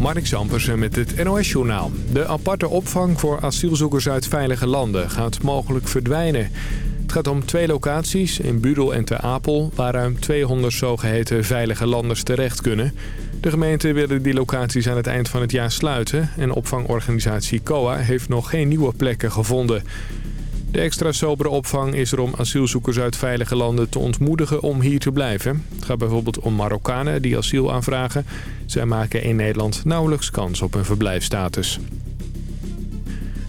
Mark Zampersen met het NOS-journaal. De aparte opvang voor asielzoekers uit veilige landen gaat mogelijk verdwijnen. Het gaat om twee locaties, in Budel en Ter Apel... waar ruim 200 zogeheten veilige landers terecht kunnen. De gemeente willen die locaties aan het eind van het jaar sluiten... en opvangorganisatie COA heeft nog geen nieuwe plekken gevonden... De extra sobere opvang is er om asielzoekers uit veilige landen te ontmoedigen om hier te blijven. Het gaat bijvoorbeeld om Marokkanen die asiel aanvragen. Zij maken in Nederland nauwelijks kans op een verblijfstatus.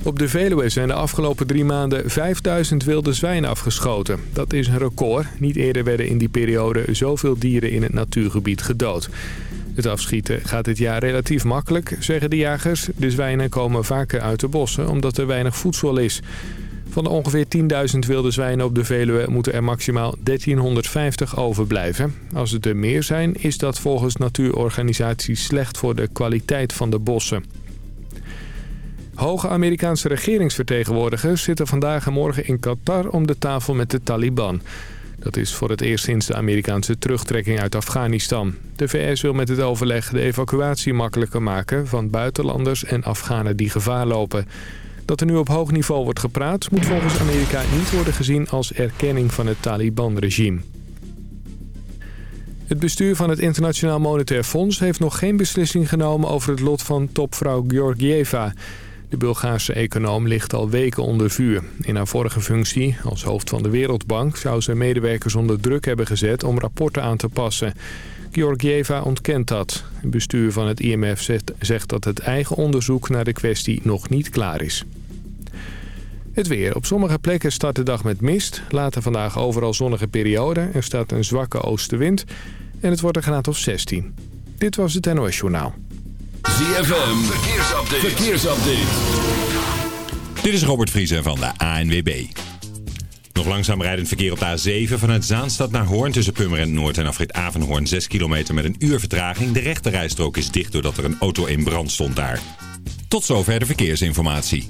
Op de Veluwe zijn de afgelopen drie maanden 5000 wilde zwijnen afgeschoten. Dat is een record. Niet eerder werden in die periode zoveel dieren in het natuurgebied gedood. Het afschieten gaat dit jaar relatief makkelijk, zeggen de jagers. De zwijnen komen vaker uit de bossen omdat er weinig voedsel is. Van de ongeveer 10.000 wilde zwijnen op de Veluwe moeten er maximaal 1350 overblijven. Als het er meer zijn, is dat volgens natuurorganisaties slecht voor de kwaliteit van de bossen. Hoge Amerikaanse regeringsvertegenwoordigers zitten vandaag en morgen in Qatar om de tafel met de Taliban. Dat is voor het eerst sinds de Amerikaanse terugtrekking uit Afghanistan. De VS wil met het overleg de evacuatie makkelijker maken van buitenlanders en Afghanen die gevaar lopen. Dat er nu op hoog niveau wordt gepraat... moet volgens Amerika niet worden gezien als erkenning van het Taliban-regime. Het bestuur van het Internationaal Monetair Fonds heeft nog geen beslissing genomen over het lot van topvrouw Georgieva. De Bulgaarse econoom ligt al weken onder vuur. In haar vorige functie, als hoofd van de Wereldbank, zou ze medewerkers onder druk hebben gezet om rapporten aan te passen. Georgieva ontkent dat. Het bestuur van het IMF zegt, zegt dat het eigen onderzoek naar de kwestie nog niet klaar is. Het weer. Op sommige plekken start de dag met mist. Later vandaag overal zonnige periode. Er staat een zwakke oostenwind. En het wordt een graad of 16. Dit was het NOS Journaal. ZFM. Verkeersupdate. Verkeersupdate. Dit is Robert Vriezen van de ANWB. Nog langzaam rijdend verkeer op de A7 vanuit Zaanstad naar Hoorn tussen Purmerend Noord en afrit Avenhoorn 6 kilometer met een uur vertraging. De rechterrijstrook is dicht doordat er een auto in brand stond daar. Tot zover de verkeersinformatie.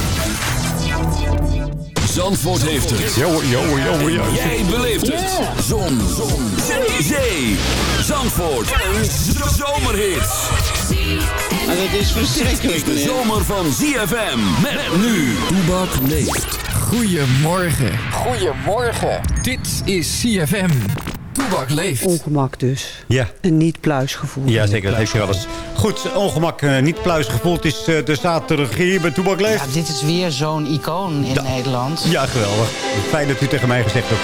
Zandvoort heeft het. Yo, yo, yo, yo. En jij beleeft het. Zon. Zon. Zee. Zee. Zandvoort. Een zomerhit. Maar dat is verschrikkelijk. De zomer van ZFM. Met nu. Toebak leeft. Goedemorgen. Goedemorgen. Dit is CFM. Toebak leeft. Ongemak dus. Ja. Een niet-pluisgevoel. Ja, zeker. Dat heeft je wel eens. Goed, ongemak, eh, niet pluizig gevoeld. Het is eh, de zaterdag hier bij Toebak Leeft. Ja, dit is weer zo'n icoon in Nederland. Ja, geweldig. Fijn dat u tegen mij gezegd hebt.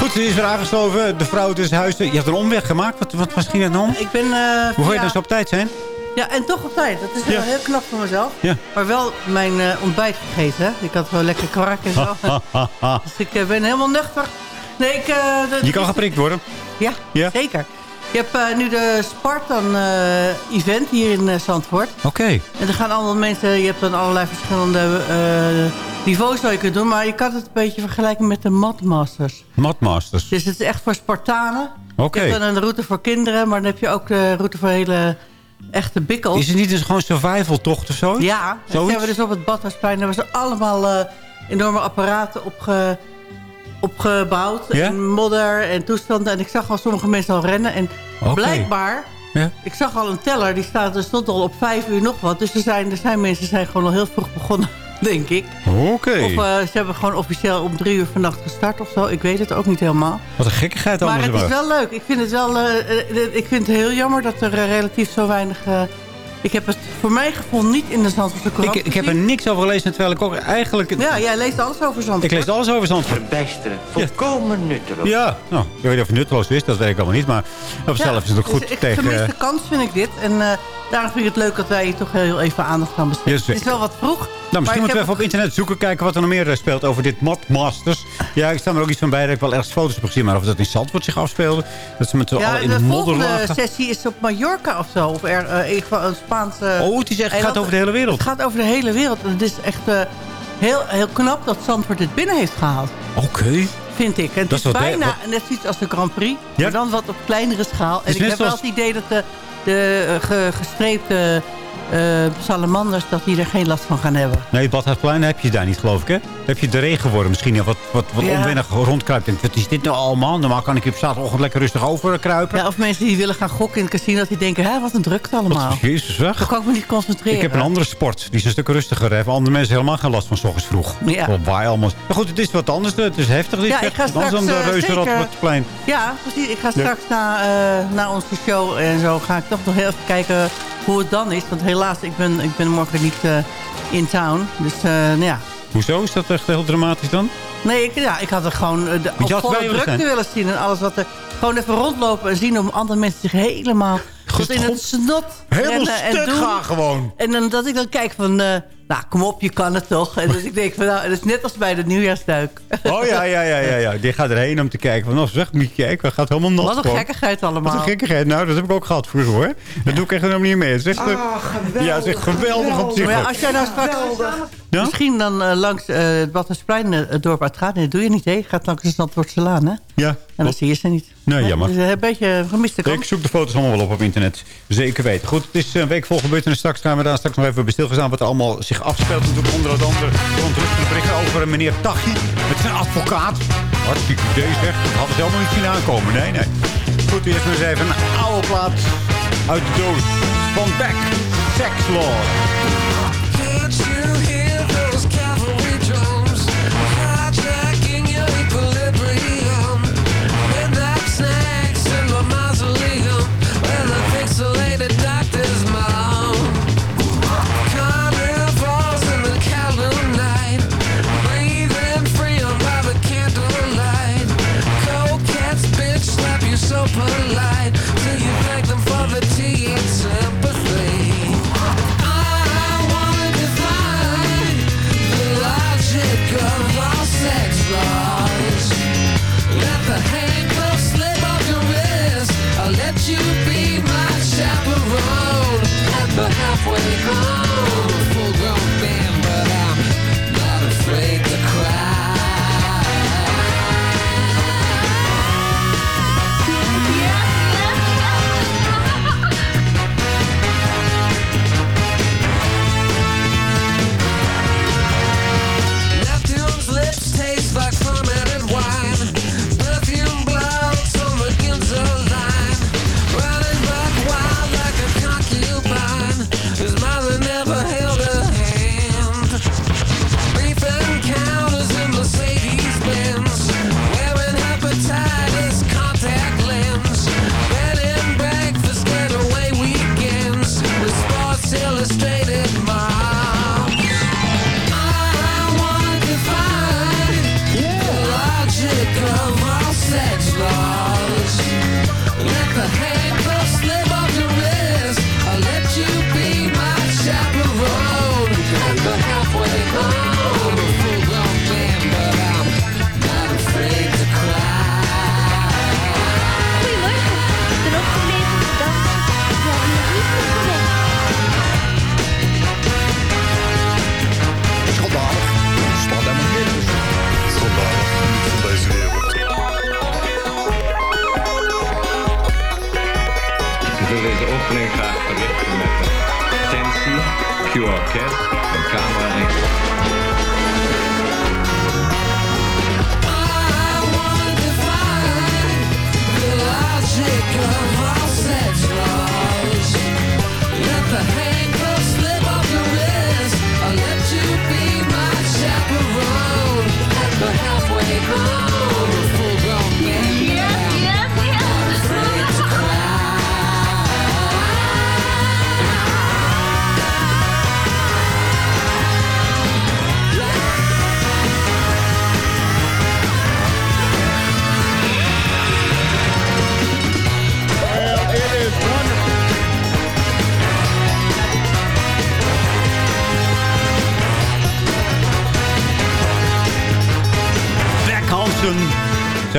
Goed, ze is weer aangesloven. De vrouw tussen huizen. Je hebt een omweg gemaakt. Wat, wat, wat ging het nou? Ik ben... eh, Hoe ga je ja, dan zo op tijd zijn? Ja, en toch op tijd. Dat is Ja. wel heel knap van mezelf. Ja. Maar wel mijn eh, ontbijt vergeten. hè. Ik had wel lekker kwark en zo. dus ik eh, ben helemaal nuchter. Nee, ik... eh, Je kan geprikt worden. Ja, Ja. zeker. Je hebt eh, nu de Spartan-event hier in eh, Zandvoort. Oké. En er gaan allemaal mensen... Je hebt dan allerlei verschillende eh, niveaus dat je kunt doen. Maar je kan het een beetje vergelijken met de Madmasters. Matmasters. Dus het is echt voor Spartanen. Oké. Je hebt dan een route voor kinderen. Maar dan heb je ook de route voor hele echte bikkels. Is het niet eens gewoon survival tocht of zo? Ja, Zoiets? hebben we dus op het Badhuisplein... hebben ze allemaal eh, enorme apparaten opge, opgebouwd. Ja? En modder en toestanden. En ik zag al sommige mensen al rennen. En blijkbaar... Ja. Ik zag al een teller, die staat, er stond al op vijf uur nog wat. Dus er zijn, er zijn mensen zijn gewoon al heel vroeg begonnen, denk ik. Oké. Of eh, ze hebben gewoon officieel om drie uur vannacht gestart of zo. Ik weet het ook niet helemaal. Wat een gekkigheid Maar allemaal. het is wel leuk. Ik vind het wel eh, eh, ik vind het heel jammer dat er relatief zo weinig... ik heb het voor mijn gevoel niet in de Zandvoortse krant ik, ik heb er niks over gelezen, terwijl ik ook eigenlijk... Ja, jij leest alles over Zandvoort. Ik lees alles over Zandvoort. Verbijsteren. Volkomen nutteloos. Ja, nou, ik weet niet of het nutteloos is, dat weet ik allemaal niet. Maar op Ja, zelf is het ook dus goed ik, tegen... Gemiste eh, kans vind ik dit. En eh, daarom vind ik het leuk dat wij hier toch heel even aandacht gaan besteden. Het is wel wat vroeg. Nou, misschien moeten we even op internet zoeken, kijken wat er nog meer eh, speelt over dit Mod Masters. Ja, ik sta er ook iets van bij. Dat ik wel ergens foto's heb gezien, maar of dat in Zandvoort zich afspeelde. Dat ze met z'n Ja, allen in de de modder volgende lagen. sessie is op Mallorca of zo. Of er, in ieder geval een Spaanse... Oh, het is echt, het gaat over de hele wereld. Het gaat over de hele wereld. En Het is echt eh, heel, heel knap dat Zandvoort dit binnen heeft gehaald. Oké. Vind ik. En het Dat is bijna net zoiets als de Grand Prix. Ja? Maar dan wat op kleinere schaal. En ik heb wel het idee dat de, de eh, ge- gestreepte eh, salamanders... dat die er geen last van gaan hebben. Nee, het Badhuisplein heb je daar niet, geloof ik, hè? Dan heb je de regen worden misschien, ja, wat, wat, wat Ja. onwennig rondkruipt. Wat is dit nou allemaal? Normaal kan ik hier op zaterdagochtend lekker rustig overkruipen. Ja, of mensen die willen gaan gokken in het casino... dat die denken, hè, wat een drukte allemaal. Wat, jezus, zeg. Dan kan ik me niet concentreren. Ik heb een andere sport. Die is een stuk rustiger. Hebben andere mensen helemaal geen last van 's ochtends vroeg. Ja. Waai allemaal. Maar goed, het is wat anders. Het is heftig. Dit Ja, ik ga straks, dan de eh. Ja, precies. Ik ga straks na, eh, na onze show en zo ga ik toch nog heel even kijken hoe het dan is. Want helaas, ik ben, ik ben morgen niet eh, in town. Dus eh, nou ja. Hoezo? Is dat echt heel dramatisch dan? Nee, ik, ja, ik had er gewoon eh, de volle drukte zijn. willen zien. En alles wat er... Gewoon even rondlopen en zien om andere mensen zich helemaal... tot in het snot Helemaal rennen en stuk doen. gaan gewoon. En dan dat ik dan kijk van... nou, kom op, je kan het toch. En dat ik denk van, nou, het is net als bij de nieuwjaarsduik. Oh ja, ja, ja, ja, ja. Die gaat erheen om te kijken. Van, nou zeg, moet je kijken. We gaat helemaal nat Wat een gekkigheid allemaal. Wat een gekkigheid. Nou, dat heb ik ook gehad vroeger hoor. Dat doe ik echt helemaal niet meer. Het is echt, eh, ja, het is echt geweldig om te zien. Maar ja, als jij nou straks Ja? misschien dan eh, langs eh, het Badhuisplein eh, het dorp uitgaat... nee, dat doe je niet, hè? Je gaat langs de Zandvoortse Laan, hè? Ja. En dan zie je ze niet. Nee, jammer. Dus, een beetje gemiste kans. Ik zoek de foto's allemaal wel op op internet. Zeker weten. Goed, het is een week vol gebeurd. En straks gaan we daar straks nog even bij stilgestaan... wat er allemaal zich afspeelt. Natuurlijk onder het andere verontrustende berichten over een meneer Tachi. Met zijn advocaat. Hartstikke idee zeg. Dat hadden ze allemaal niet zien aankomen. Nee, nee. Goed, eerst maar eens even een oude plaat uit de doos. Van Beck. Sex.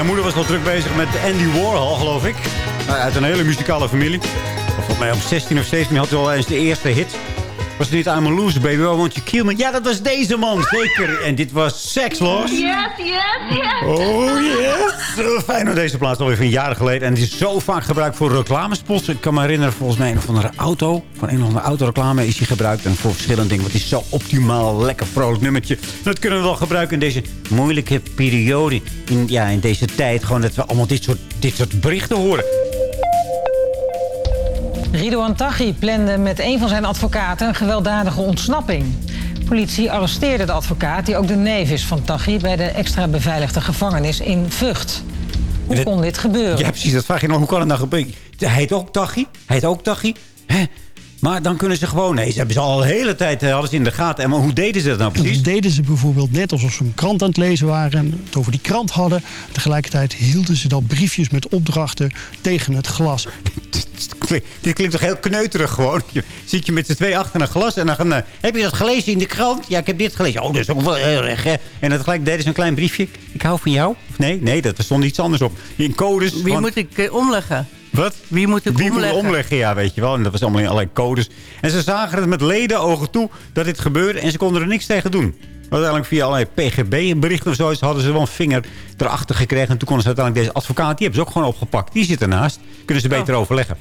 Zijn moeder was wel druk bezig met Andy Warhol, geloof ik. Nou, uit een hele muzikale familie. Volgens mij op 16 of 17 had hij al eens de eerste hit. Was het niet I'm a loser, baby, I want you kill me? Ja, dat was deze man, zeker. En dit was Sex Loss. Yes, yes, yes. Oh yes. Zo Fijn om deze plaats alweer van jaren geleden. En het is zo vaak gebruikt voor reclamespots. Ik kan me herinneren, volgens mij een of andere auto. Van een of andere autoreclame is hij gebruikt. En voor verschillende dingen. Want het is zo optimaal, lekker vrolijk nummertje. Dat kunnen we wel gebruiken in deze moeilijke periode. In, ja, in deze tijd. Gewoon dat we allemaal dit soort, dit soort berichten horen. Ridouan Taghi plande met een van zijn advocaten een gewelddadige ontsnapping. Politie arresteerde de advocaat, die ook de neef is van Taghi... bij de extra beveiligde gevangenis in Vught. Hoe kon dit gebeuren? Ja, precies. Dat vraag je nog. Hoe kan het nou gebeuren? Hij heet ook Tachi. Hij heet ook Tachi. Hè? Maar dan kunnen ze gewoon... Nee, ze hebben ze al de hele tijd eh, alles in de gaten. En maar hoe deden ze dat nou precies? Dat deden ze bijvoorbeeld net alsof ze een krant aan het lezen waren... en het over die krant hadden. Tegelijkertijd hielden ze dan briefjes met opdrachten tegen het glas. Dit klinkt toch heel kneuterig gewoon. Je, zit je met z'n twee achter een glas en dan gaan... eh, heb je dat gelezen in de krant? Ja, ik heb dit gelezen. Oh, dat is ook wel heel erg, hè? En dan gelijk deden ze een klein briefje. Ik hou van jou. Of nee? Nee, dat, er stond iets anders op. In codes. Wie moet ik eh, omleggen? Wat? Wie moet ik Wie moet omleggen? omleggen, ja, weet je wel. En dat was allemaal in allerlei codes. En ze zagen het met ledenogen toe dat dit gebeurde. En ze konden er niks tegen doen. Uiteindelijk via allerlei PGB-berichten of zoiets hadden ze wel een vinger erachter gekregen. En toen konden ze uiteindelijk deze advocaat, die hebben ze ook gewoon opgepakt. Die zit ernaast. Kunnen ze beter overleggen.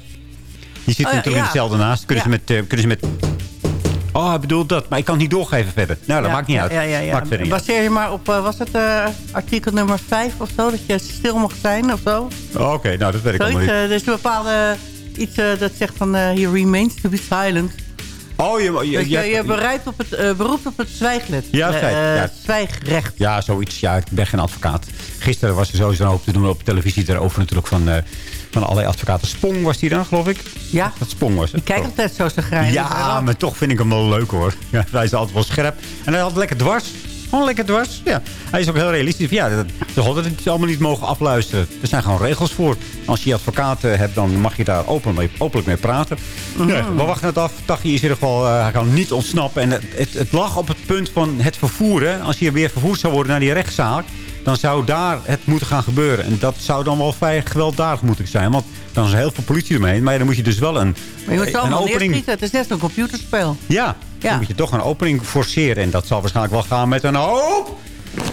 Die zit Oh natuurlijk ja. hetzelfde naast. Kunnen, ze met, eh, kunnen ze met... Oh, hij bedoelt dat. Maar ik kan het niet doorgeven verder. Nou, dat Ja, maakt niet uit. Ja, ja, ja. Maakt niet uit. Baseer je maar op, eh, was het eh, artikel nummer 5 of zo? Dat je stil mocht zijn of zo? Oh, Oké, nou, dat weet ik allemaal niet. er is een bepaalde iets dat zegt van... he remains to be silent. Oh, je, je, Dat je, je- je bereidt op het, beroept op het zwijglet. Ja, ja. zwijgrecht. Ja, zoiets. Ja, ik ben geen advocaat. Gisteren was er sowieso een hoop te doen op televisie daarover natuurlijk van, van allerlei advocaten. Spong was die dan, geloof ik? Ja. Dat Spong was. Ik kijk altijd zo zagrijnig. Ja, maar toch vind ik hem wel leuk hoor. Ja, hij is altijd wel scherp. En hij had lekker dwars. Gewoon lekker dwars. Ja. Hij is ook heel realistisch. Ja, dat, ze hadden het allemaal niet mogen afluisteren. Er zijn gewoon regels voor. Als je advocaat eh, hebt, dan mag je daar open mee, openlijk mee praten. Ja, we wachten het af. Tachi is in ieder geval, eh, hij kan niet ontsnappen. En het, het, het lag op het punt van het vervoeren. Als je weer vervoerd zou worden naar die rechtszaak dan zou daar het moeten gaan gebeuren. En dat zou dan wel vrij gewelddadig moeten zijn. Want dan is er heel veel politie ermee. Maar dan moet je dus wel een, Maar je moet een opening... Het is net een computerspel. Ja, dan moet je toch een opening forceren. En dat zal waarschijnlijk wel gaan met een hoop.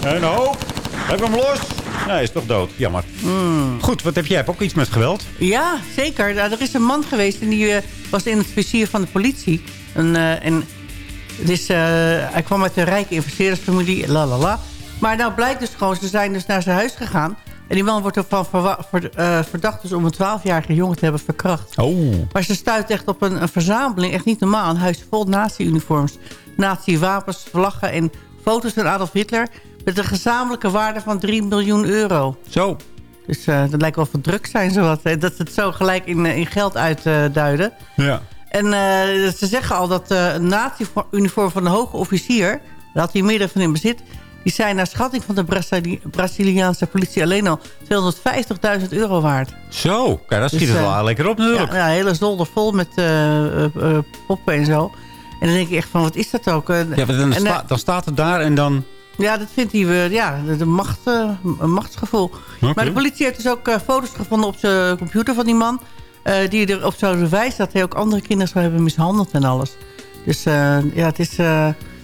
Een hoop. Heb hem los. Nee, hij is toch dood. Jammer. Goed, wat heb jij? Heb ook iets met geweld? Ja, zeker. Nou, er is een man geweest en die eh, was in het vizier van de politie. En, eh, en dus, eh, hij kwam uit een rijke investeerdersfamilie, la la la. Maar nou blijkt dus gewoon, ze zijn dus naar zijn huis gegaan. En die man wordt ervan ver- eh, verdacht dus om een 12-jarige jongen te hebben verkracht. Oh. Maar ze stuit echt op een, een verzameling, echt niet normaal. Een huis vol nazi-uniforms, nazi-wapens, vlaggen en foto's van Adolf Hitler... met een gezamenlijke waarde van 3 miljoen euro. Zo. Dus eh, dat lijkt wel van druk zijn, zowat, hè, dat ze het zo gelijk in, eh, in geld uitduiden. Ja. en ze zeggen al dat een nazi-uniform van een hoge officier... had hij meerdere van in bezit... die zijn naar schatting van de Brazili- Braziliaanse politie alleen al 250.000 euro waard. Zo, kijk, dat schiet Dus, het wel lekker op natuurlijk. Ja, ja, hele zolder vol met eh, eh, poppen en zo. En dan denk ik echt van, wat is dat ook? Ja, maar dan, en, sta- dan staat het daar en dan... ja, dat vindt hij weer, ja, de, macht, een machtsgevoel. Maar de politie heeft dus ook foto's gevonden op zijn computer van die man. die erop zouden wijzen dat hij ook andere kinderen zou hebben mishandeld en alles. Dus ja, het is,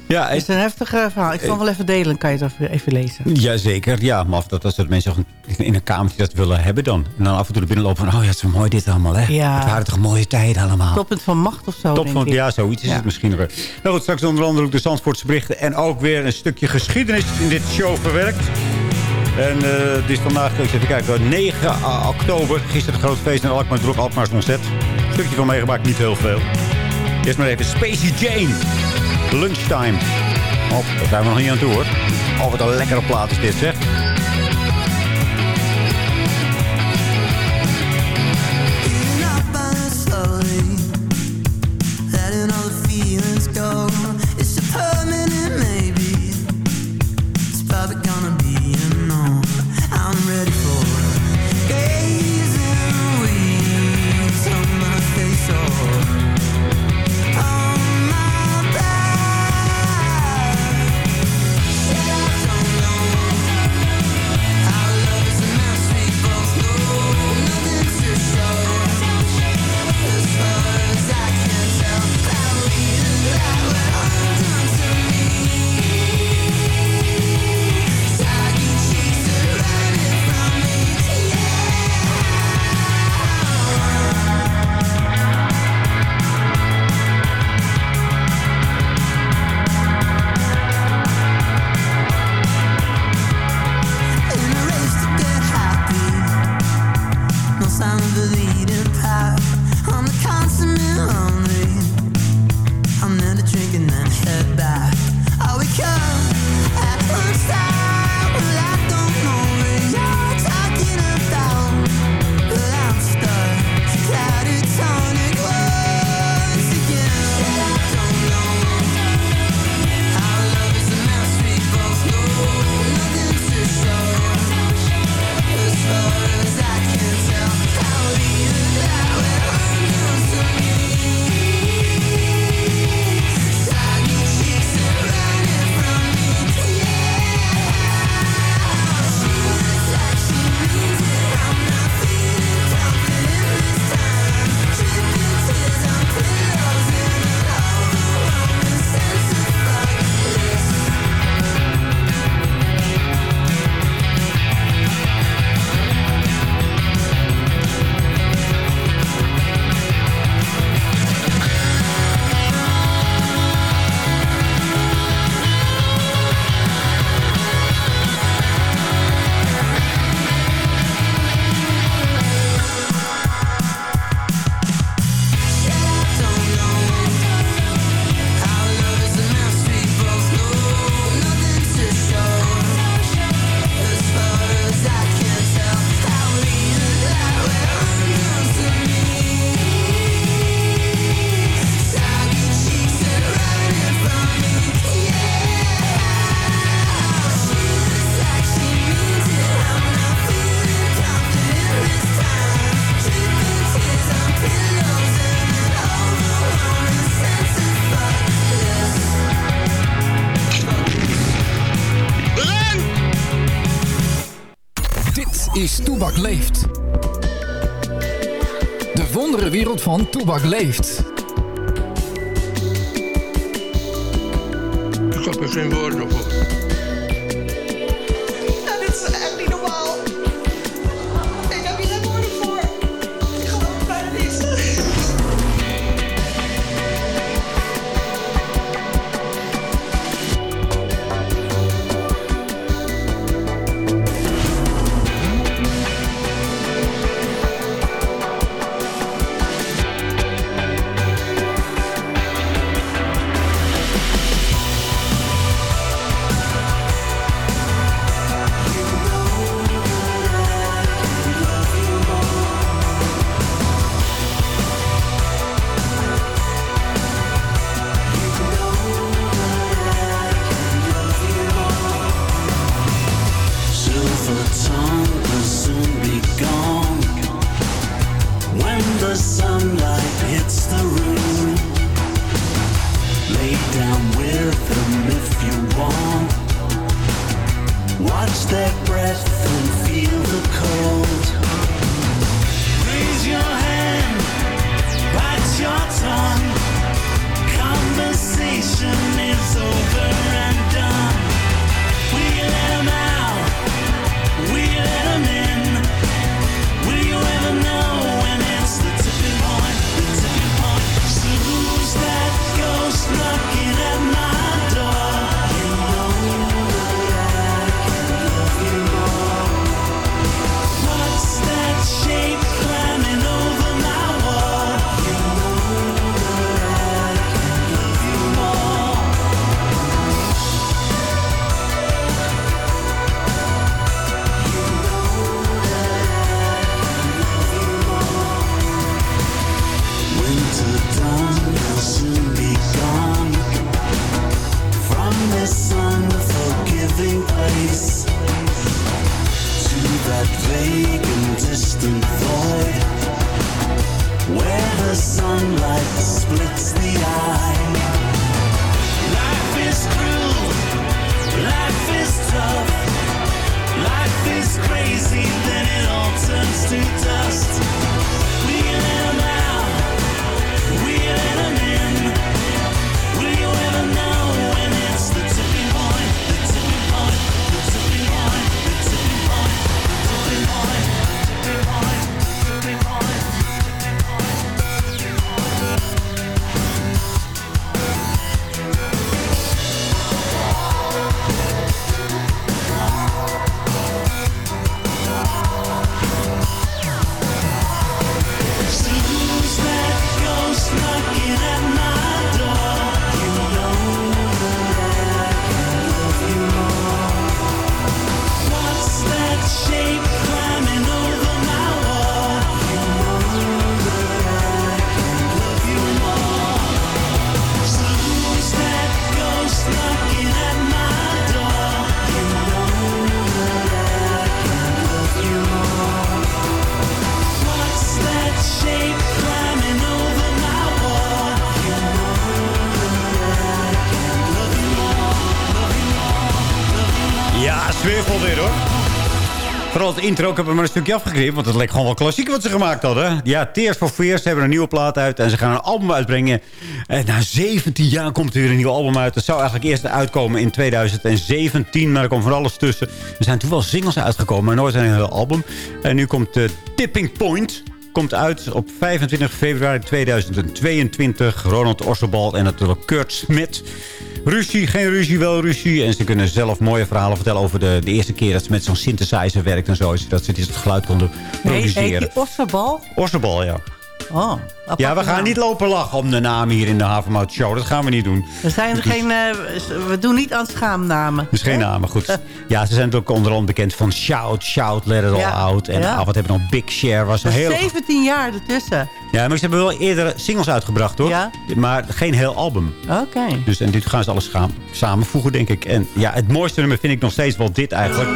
Ja, het is een heftig eh, verhaal. Ik zal hem wel even delen, kan je het even, lezen. Jazeker, ja. Maar of dat als dat mensen in een kamertje dat willen hebben dan. En dan af en toe er binnenlopen van... Oh ja, het is zo mooi dit allemaal, hè. Ja. Het waren toch mooie tijden allemaal. Toppunt van macht of zo, Top van, ja, zoiets is Ja. het misschien nog. wel. Nou goed, straks onder andere ook de Zandvoortse berichten. En ook weer een stukje geschiedenis in dit show verwerkt. En eh het is vandaag, ik even kijken, 9 oktober. Gisteren een groot feest in Alkmaar. Droeg Alkmaar ontzet. Een stukje van meegemaakt, niet heel veel. Eerst maar even Spacey Jane. Lunchtime. Oh, daar zijn we nog niet aan toe hoor. Oh, wat een lekkere plaat is dit zeg. Leeft. De wondere wereld van Toebak Leeft. Ik heb er geen woorden voor. Het intro, ik heb er maar een stukje afgeknipt. Want het leek gewoon wel klassiek wat ze gemaakt hadden. Ja, Tears for Fears hebben een nieuwe plaat uit. En ze gaan een album uitbrengen. En na 17 jaar komt er weer een nieuw album uit. Dat zou eigenlijk eerst uitkomen in 2017. Maar er komt van alles tussen. Er zijn toen wel singles uitgekomen. Maar nooit een heel album. En nu komt de Tipping Point komt uit op 25 februari 2022. Ronald Orsebal en natuurlijk Kurt Smit. Ruzie, geen ruzie, wel ruzie. En ze kunnen zelf mooie verhalen vertellen over de, de eerste keer dat ze met zo'n synthesizer werkt en zo. Dat ze dit het geluid konden Nee, heet produceren. die Osserbal? Orsebal, ja. Oh, Ja, we gaan niet lopen lachen om de naam hier in de Havermout Show. Dat gaan we niet doen. Er zijn er geen, eh, we doen niet aan schaamnamen. Dus geen namen, goed. Ja, ze zijn ook onder andere bekend van Shout, Shout, Let It All Ja, Out. En ja. ah, wat hebben we nog? Big Share was een Er heel... 17 jaar ertussen. Ja, maar ze hebben wel eerder singles uitgebracht, hoor. Ja. Maar geen heel album. Oké. Dus en dit gaan ze alles samenvoegen, denk ik. En ja, het mooiste nummer vind ik nog steeds wel dit eigenlijk.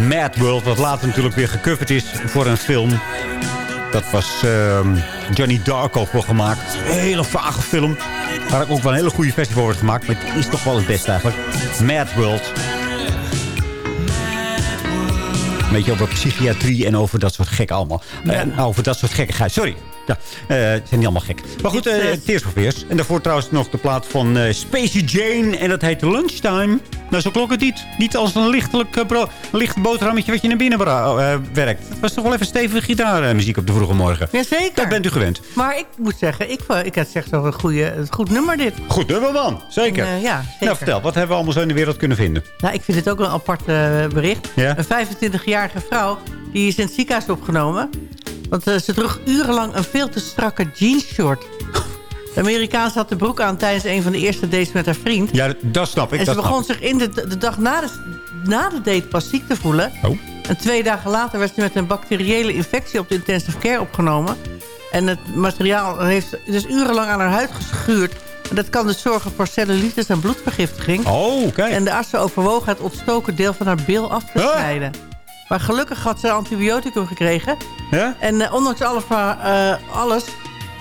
Mad World, wat later natuurlijk weer gecoverd is voor een film. Dat was ehm, Johnny Darko voor gemaakt. Een hele vage film. Waar ook wel een hele goede versie voor wordt gemaakt. Maar het is toch wel het beste eigenlijk. Mad World. Een beetje over psychiatrie en over dat soort gek allemaal. En over dat soort gekkigheid. Sorry. Ja, eh, zijn niet allemaal gek. Maar goed, eh Tears. En daarvoor trouwens nog de plaat van eh Spacey Jane. En dat heet Lunchtime. Nou, zo klonk het niet. Niet als een lichtelijk eh, bro- licht boterhammetje wat je naar binnen eh, werkt. Het was toch wel even stevige gitaarmuziek op de vroege morgen. Jazeker. Dat bent u gewend. Maar ik moet zeggen, ik, ik had zeg toch een, goede, een goed nummer dit. Goed nummer, man. Zeker. En, eh, ja, zeker. Nou, vertel. Wat hebben we allemaal zo in de wereld kunnen vinden? Nou, ik vind het ook een apart eh, bericht. Ja? Een 25-jarige vrouw die is in het ziekenhuis opgenomen. Want eh, ze droeg urenlang een veel te strakke jeansshort. De Amerikaanse had de broek aan tijdens een van de eerste dates met haar vriend. Ja, dat snap ik. en ze dat begon zich in de, de dag na de, na de date pas ziek te voelen. Oh. En twee dagen later werd ze met een bacteriële infectie op de intensive care opgenomen. En het materiaal heeft dus urenlang aan haar huid geschuurd. En dat kan dus zorgen voor cellulitis en bloedvergiftiging. Oh, kijk. En de artsen overwogen het ontstoken deel van haar bil af te snijden. Maar gelukkig had ze antibioticum gekregen. Ja? En eh, ondanks alle, eh, alles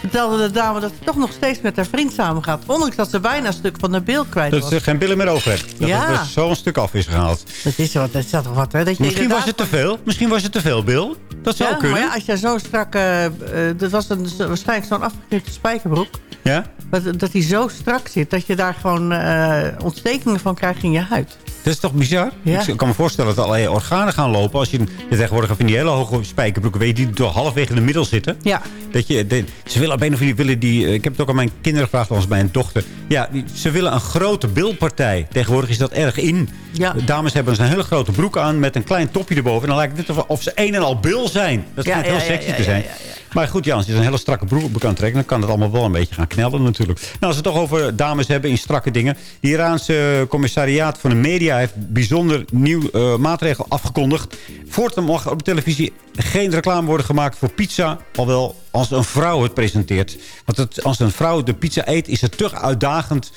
vertelde de dame dat ze toch nog steeds met haar vriend samengaat. Ondanks dat ze bijna een stuk van de bil kwijt Dat was. ze geen billen meer over heeft. Dat Ja. het dus zo'n stuk af is gehaald. Dat is wat, dat is wat, hè? Dat je Misschien was het te veel. Misschien was het te veel, Bill. Dat zou ja, kunnen. maar ja, als je zo strak... eh, eh, dat was een, waarschijnlijk zo'n afgeknipte spijkerbroek. Ja? Dat, dat die zo strak zit dat je daar gewoon eh, ontstekingen van krijgt in je huid. Dat is toch bizar? Ja. Ik kan me voorstellen dat allerlei organen gaan lopen. Als je, tegenwoordig van die hele hoge spijkerbroeken weet... die door halfweg in de middel zitten. Ja. Dat je, de- ze willen op een of andere willen die... eh, Ik heb het ook aan mijn kinderen gevraagd, als mijn dochter. Ja, die, ze willen een grote bilpartij. Tegenwoordig is dat erg in. Ja. De dames hebben dus een hele grote broek aan met een klein topje erboven. En dan lijkt het net of, of ze een en al bil zijn. Dat schijnt ja, heel sexy te ja, zijn. Maar goed, ja, als je een hele strakke broek aan trekt... dan kan het allemaal wel een beetje gaan knellen natuurlijk. Nou, als we het toch over dames hebben in strakke dingen. De Iraanse commissariaat van de media... heeft bijzonder nieuw eh, maatregel afgekondigd. Voortaan mag op de televisie geen reclame worden gemaakt voor pizza. Alhoewel als een vrouw het presenteert. Want het, als een vrouw de pizza eet, is het te uitdagend...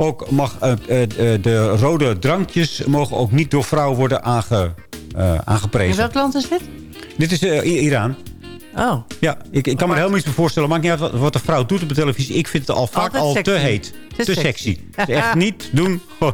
Ook mag eh, eh, de rode drankjes mogen ook niet door vrouwen worden aange, eh, In aangeprezen. welk land is dit? Dit is Iran. Oh. Ja, ik, ik kan me er helemaal niet voor voorstellen. Maakt niet uit wat, wat de vrouw doet op de televisie. Ik vind het al vaak Altijd al sexy. te heet. Te Te, sexy. is echt niet doen. Goh.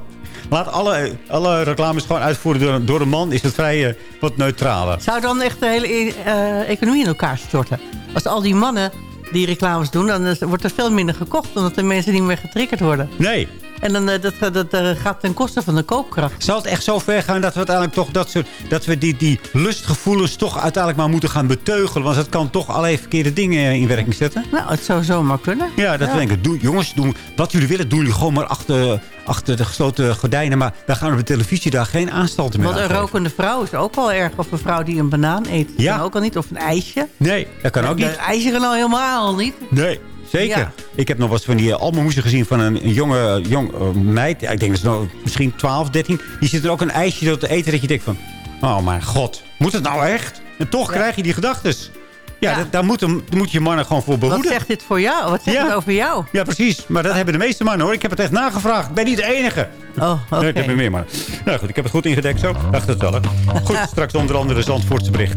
Laat alle, alle reclames gewoon uitvoeren door, door een man. Is het vrij eh, wat neutraler. Zou dan echt de hele eh, economie in elkaar storten? Als al die mannen die reclames doen, dan wordt er veel minder gekocht... omdat de mensen niet meer getriggerd worden. Nee. En dan, eh, dat, dat eh, gaat ten koste van de koopkracht. Zal het echt zo ver gaan dat we uiteindelijk toch dat, soort, dat we die, die lustgevoelens toch uiteindelijk maar moeten gaan beteugelen? Want het kan toch allerlei verkeerde dingen in werking zetten. Nou, het zou zomaar kunnen. Ja, dat Ja. denk ik. Doe, jongens, doen, wat jullie willen, doen jullie gewoon maar achter, achter de gesloten gordijnen. Maar wij gaan op de televisie daar geen aanstalten meer Want een rokende vrouw is ook wel erg. Of een vrouw die een banaan eet. Ja. Kan ook al niet. Of een ijsje. Nee, dat kan ook Een niet. ijsje kan al helemaal niet. Nee, zeker. Ja. Ik heb nog wat van die uh, albummoezen gezien van een, jonge jong, eh, meid. Ja, ik denk dat ze nou misschien 12, 13. Die zit er ook een ijsje door te eten dat je denkt van... Oh mijn god, moet het nou echt? En toch krijg je die gedachtes. Ja, dat- daar, moet, hem- moet je mannen gewoon voor Wat behoeden. zegt dit voor jou? Wat zegt Ja. het over jou? Ja, precies. Maar dat hebben de meeste mannen hoor. Ik heb het echt nagevraagd. Ik ben niet de enige. Oh, oké. Nee, ik heb er meer mannen. Nou goed, ik heb het goed ingedekt zo. Dacht het wel hè. Goed, straks onder andere de Zandvoortse bericht.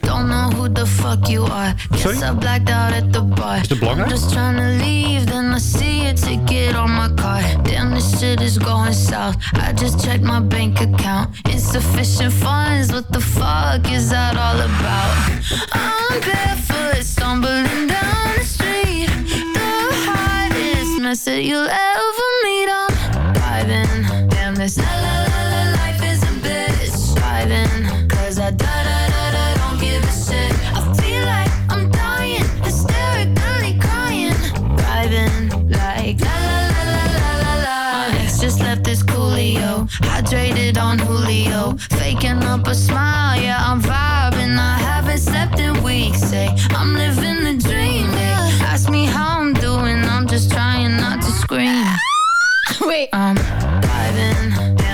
Don't know who the fuck you are. Guess I blacked out at the bar. Is het belangrijk? I'm just trying to leave, then I see a ticket on my car. Damn, this shit is going south. I just checked my bank account. Insufficient funds, what the fuck is that all about? I'm barefoot, stumbling down the street. The hottest mess that you'll ever meet. I'm driving. Damn, this la la la la life is a bitch. Driving, cause I da da da da don't give a shit. I feel like I'm dying, hysterically crying. Driving like la la la la la la. My ex just left this coolio, hydrated on Julio, faking up a smile. Yeah, I'm vibing. I haven't slept in weeks. Say I'm living the dream. They ask me how I'm doing. I'm just trying not to scream. Wait, I'm driving.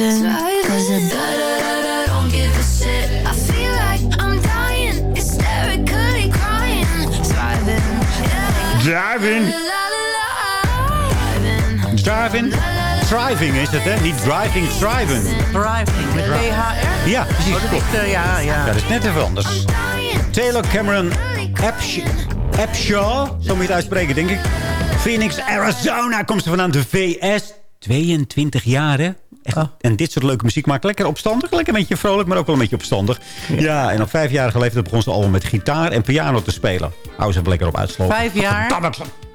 Cause I da da da da don't give a shit. I feel like I'm dying, hysterically crying. Yeah. Driving. La. Driving. Thriving is het, hè? Niet driving, thriving. Driving, met? Ja, precies. Oh, dat is, ja, ja. Dat is net even anders. Taylor Cameron Epsh- Epshaw, zo moet je het uitspreken, denk ik. Phoenix, Arizona, komt ze vandaan de VS. 22 jaar, hè? Echt. En dit soort leuke muziek maakt lekker opstandig. Lekker een beetje vrolijk, maar ook wel een beetje opstandig. Ja, en op vijfjarige leeftijd begon ze al met gitaar en piano te spelen. Hou ze even lekker op uitslopen. Vijf jaar.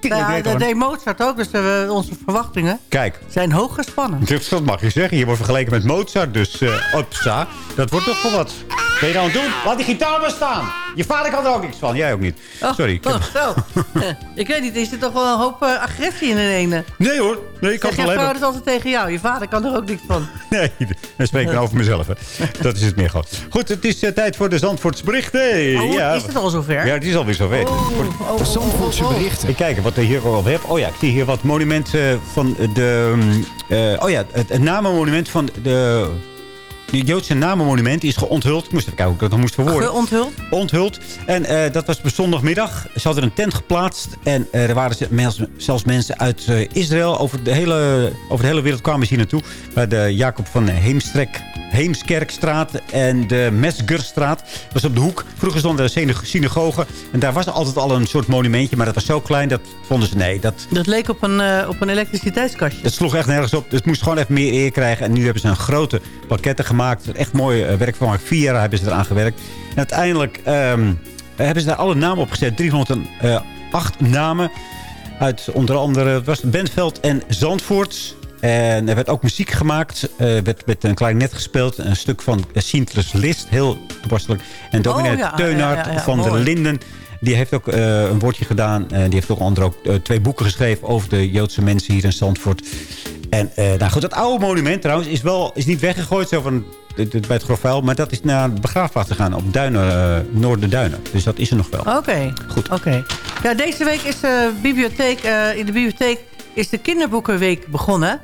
Ja, dat deed Mozart ook, dus eh, onze verwachtingen Kijk. zijn hoog gespannen. Dus dat mag je zeggen. Je wordt vergeleken met Mozart. Dus, uh, opsa. Dat wordt toch wel wat. Ben je nou aan het doen? Laat die gitaar maar staan. Je vader kan er ook niks van. Jij ook niet. Sorry. ik heb- Oh, zo. ik weet niet, er zit toch wel een hoop eh, agressie in de ene. Nee hoor. Nee, ik kan Zeg het je alleen maar... dat altijd tegen jou? Je vader kan er ook niks van. Nee, dan spreek ik over mezelf. Hè. Dat is het meer gewoon. Goed, het is eh, tijd voor de Zandvoorts berichten. Oh, ja. is het al zover? Ja, het is alweer zover. oh, de Zandvoortse berichten. Ik kijk wat ik hier al heb. Oh ja, ik zie hier wat monumenten van de... mm, eh, oh ja, het, het namenmonument van de... De Joodse namenmonument is geonthuld. Ik moest even kijken hoe ik dat nog moest verwoorden. Geonthuld? Onthuld. En eh, dat was op zondagmiddag. Ze hadden een tent geplaatst. En eh, er waren zelfs mensen uit eh, Israël. Over de, hele, over de hele wereld kwamen ze hier naartoe. Bij de Jacob van Heemstrek, Heemskerkstraat en de Mesgerstraat. Dat was op de hoek. Vroeger stond er een syna- synagoge. En daar was altijd al een soort monumentje. Maar dat was zo klein. Dat vonden ze, nee, dat, Dat leek op een, op een elektriciteitskastje. het sloeg echt nergens op. Dus het moest gewoon even meer eer krijgen. En nu hebben ze een grote pakketten gemaakt. Echt mooi eh, werk van gemaakt. Vier jaar hebben ze eraan gewerkt. En uiteindelijk ehm, hebben ze daar alle namen op gezet. 308 namen. Uit onder andere was Bentveld en Zandvoort. En er werd ook muziek gemaakt. Er werd met een klarinet gespeeld. Een stuk van Sintles List. Heel toepasselijk. En dominee Oh, ja, Teunhard ja, ja, ja, van der Linden. Die heeft ook eh, een woordje gedaan. En die heeft ook onder ook eh, twee boeken geschreven over de Joodse mensen hier in Zandvoort. En eh, nou goed, dat oude monument trouwens is, wel, is niet weggegooid zo van, bij het grofvuil. Maar dat is naar de begraafplaats gegaan op Duinen, eh Noorderduinen. Dus dat is er nog wel. Oké. Goed. Oké. Ja, deze week is de bibliotheek, eh, in de bibliotheek is de kinderboekenweek begonnen.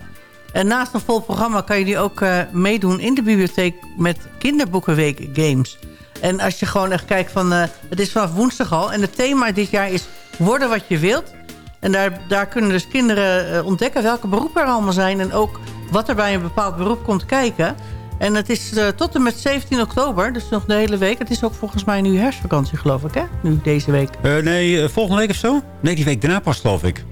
En naast een vol programma kan je nu ook eh, meedoen in de bibliotheek met kinderboekenweek games. En als je gewoon echt kijkt van, eh, het is vanaf woensdag al. En het thema dit jaar is worden wat je wilt. En daar, daar kunnen dus kinderen eh, ontdekken welke beroepen er allemaal zijn. En ook wat er bij een bepaald beroep komt kijken. En het is eh, tot en met 17 oktober, dus nog de hele week. Het is ook volgens mij nu herfstvakantie, geloof ik, hè? Nu, deze week. Nee, volgende week of zo? Nee, die week daarna pas geloof ik.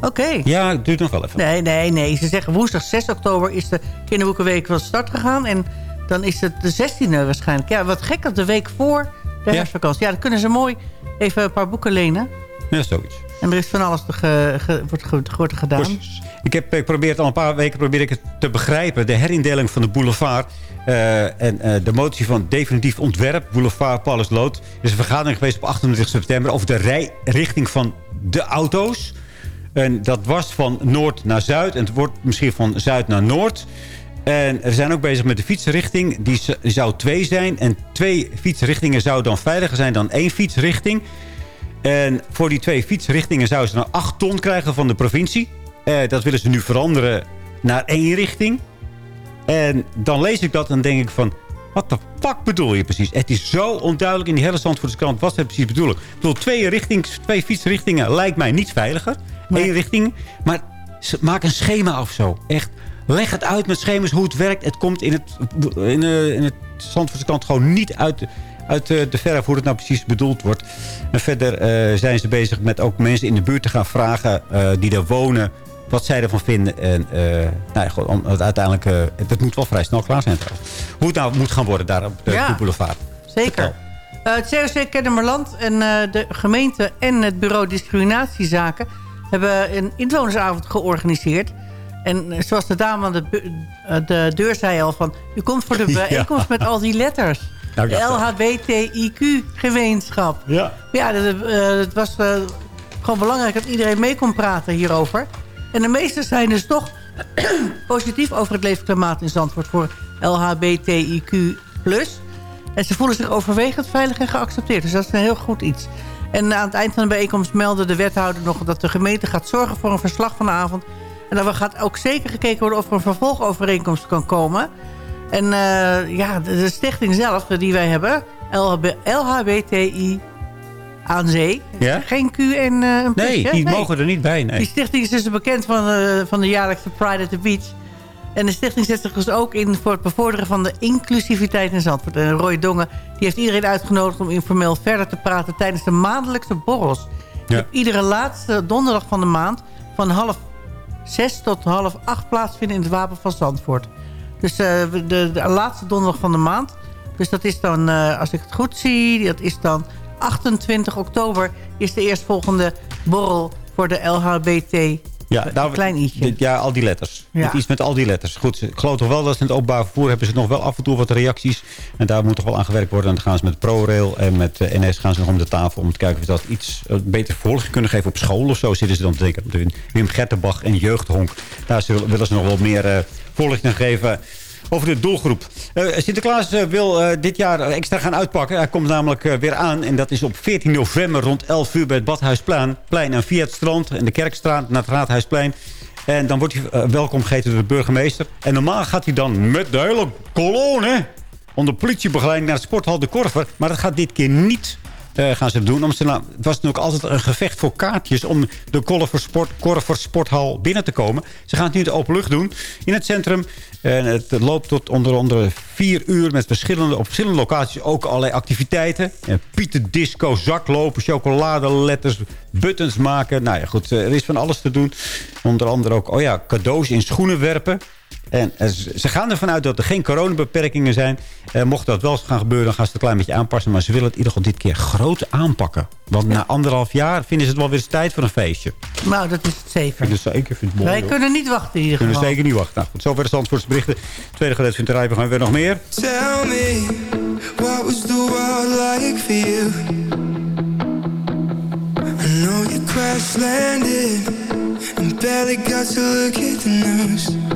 Oké. Ja, het duurt nog wel even. Nee, nee, nee. Ze zeggen woensdag 6 oktober is de kinderboekenweek van start gegaan. En dan is het de 16e waarschijnlijk. Ja, wat gek dat de week voor de Ja. herfstvakantie. Ja, dan kunnen ze mooi even een paar boeken lenen. Ja, zoiets. En er is van alles te ge- ge- wordt, ge- wordt gedaan. Ik heb ik probeer het al een paar weken probeer ik het te begrijpen. De herindeling van de boulevard. eh, en eh, de motie van definitief ontwerp. Boulevard Paulus Lood. Er is een vergadering geweest op 28 september. Over de rijrichting van de auto's. En dat was van noord naar zuid. En het wordt misschien van zuid naar noord. En er zijn ook bezig met de fietsrichting. Die zou twee zijn. En twee fietsrichtingen zou dan veiliger zijn dan één fietsrichting. En voor die twee fietsrichtingen zouden ze dan 8 ton krijgen van de provincie. Eh, dat willen ze nu veranderen naar één richting. En dan lees ik dat en denk ik van... Wat de fuck bedoel je precies? Het is zo onduidelijk in die hele Zandvoortse krant. Wat ze precies bedoelen. Ik bedoel, twee, richtings, twee fietsrichtingen lijkt mij niet veiliger. Eén richting. Maar ze- maak een schema of zo. Echt. Leg het uit met schema's hoe het werkt. Het komt in het, in, eh, in het Zandvoortse gewoon niet uit, de- uit de, de verf hoe het nou precies bedoeld wordt. En verder eh, zijn ze bezig met ook mensen in de buurt te gaan vragen eh, die daar wonen wat zij ervan vinden. En eh, nou ja, goed, om, het uiteindelijk, eh, het moet wel vrij snel klaar zijn trouwens. Hoe het nou moet gaan worden daar op de, Ja. de boulevard. Zeker. Eh, het COC Kennemerland en eh, de gemeente en het bureau discriminatiezaken... hebben een inwonersavond georganiseerd. En eh, zoals de dame aan de, eh, de deur zei al van... u komt voor de Ja. bijeenkomst met al die letters. Nou, de. LHBTIQ-gemeenschap. Ja. Ja, dat, eh, het was gewoon belangrijk dat iedereen mee kon praten hierover. En de meesten zijn dus toch positief over het leefklimaat in Zandvoort... voor LHBTIQ+. En ze voelen zich overwegend veilig en geaccepteerd. Dus dat is een heel goed iets. En aan het eind van de bijeenkomst meldde de wethouder nog... dat de gemeente gaat zorgen voor een verslag van de avond. En dan gaat ook zeker gekeken worden of er een vervolgovereenkomst kan komen. En eh, ja, de, de stichting zelf die wij hebben... LHB, LHBTI aan zee. Ja? Geen Q en eh, een Nee, die mogen er niet bij. Nee. die stichting is dus bekend van, eh, van de jaarlijkse Pride at the Beach. En de stichting zet zich dus ook in voor het bevorderen van de inclusiviteit in Zandvoort. En Roy Dongen die heeft iedereen uitgenodigd om informeel verder te praten tijdens de maandelijkse borrels. Op iedere laatste donderdag van de maand van half zes tot half acht plaatsvinden in het Wapen van Zandvoort. Dus eh, de, de laatste donderdag van de maand. Dus dat is dan, eh, als ik het goed zie, dat is dan 28 oktober... is de eerstvolgende borrel voor de LHBT. Ja, daar, klein i'tje. Ja, al die letters. Ja. Iets met al die letters. Goed, ik geloof toch wel dat ze in het openbaar vervoer hebben ze nog wel af en toe wat reacties. En daar moet toch wel aan gewerkt worden. En dan gaan ze met ProRail en met eh, NS gaan ze nog om de tafel... om te kijken of ze dat iets eh, beter voorlichting kunnen geven op school of zo. Zitten ze dan te denken. Wim Gertenbach en Jeugdhonk. Daar willen ze nog wel meer eh, voorlichting geven... Over de doelgroep. Eh, Sinterklaas eh, wil eh, dit jaar extra gaan uitpakken. Hij komt namelijk weer aan. En dat is op 14 november rond 11 uur bij het Badhuisplein. Plein en via het strand en de Kerkstraat naar het Raadhuisplein. En dan wordt hij welkom geheten door de burgemeester. En normaal gaat hij dan met de hele kolonne... onder politiebegeleiding naar de sporthal De Korver. Maar dat gaat dit keer niet eh, gaan ze doen. Het was natuurlijk altijd een gevecht voor kaartjes... om de Korver, Sport, Sporthal binnen te komen. Ze gaan het nu in de open lucht doen. In het centrum. En het loopt tot onder andere vier uur... met verschillende, op verschillende locaties ook allerlei activiteiten. En Pieter disco, zaklopen, chocoladeletters, buttons maken. Nou ja, goed, eh, er is van alles te doen. Onder andere ook, oh ja, cadeaus in schoenen werpen. En eh, ze ze gaan ervan uit dat er geen coronabeperkingen zijn. Eh, mocht dat wel eens gaan gebeuren, dan gaan ze het een klein beetje aanpassen. Maar ze willen het in ieder geval dit keer groot aanpakken. Want na anderhalf jaar vinden ze het wel weer eens tijd voor een feestje. Nou, dat is het zeker. Ik vind het zeker, vind het mooi. Wij hoor. kunnen niet wachten in ieder kunnen geval. zeker niet wachten. Nou goed, zover de Zandvoortse berichten. Tweede gedeelte vindt de rij. We gaan weer nog meer. Tell me, what was the world like for you? I know you crash landed and barely got to look at the news.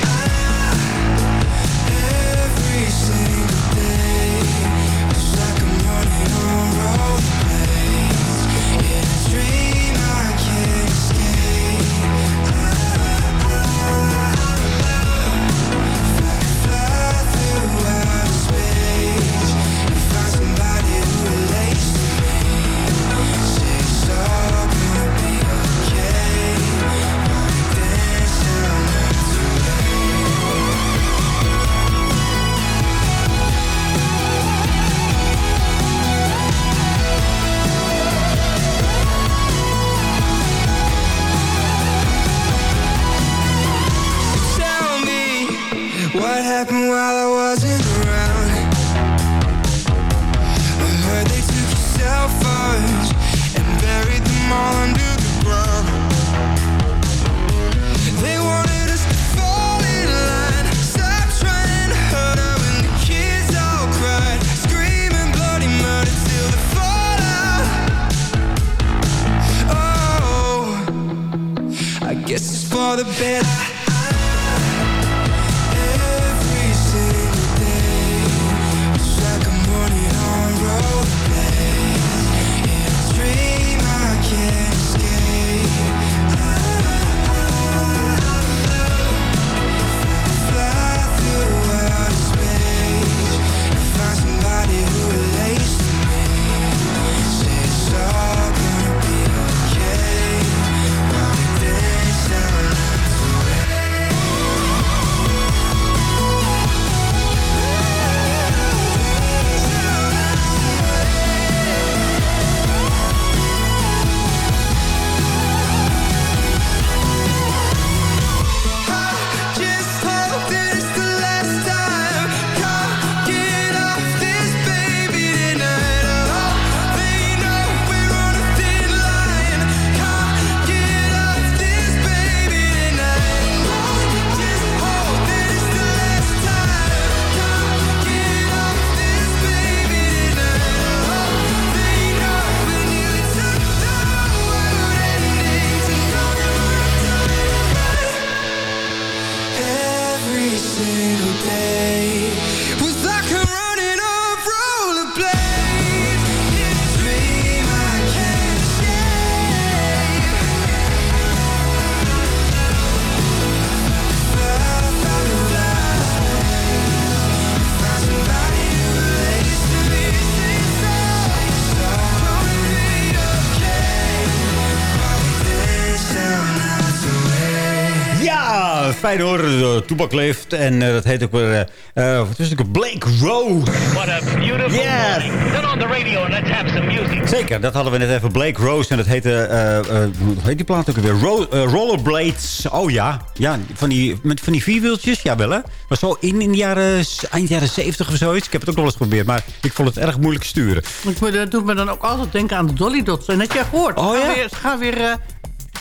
fijn hoor. De toebak leeft. En eh, dat heet ook weer... eh, eh, wat is het ook? Blake Road. What a beautiful Yes. morning. Turn on the radio and let's have some music. Zeker, dat hadden we net even. Blake Rose. En dat heette... eh, eh, hoe heet die plaat ook weer? Ro rollerblades. Oh ja. Ja, van die, met, van die vierwieltjes. Jawel hè. Maar zo in, in de jaren... Eind jaren 70 of zoiets. Ik heb het ook nog wel eens geprobeerd. Maar ik vond het erg moeilijk sturen. Ik moet- Dat doet me dan ook altijd denken aan de Dolly Dots. En dat jij gehoord. Oh, Ze gaan ja? weer, ze gaan weer eh,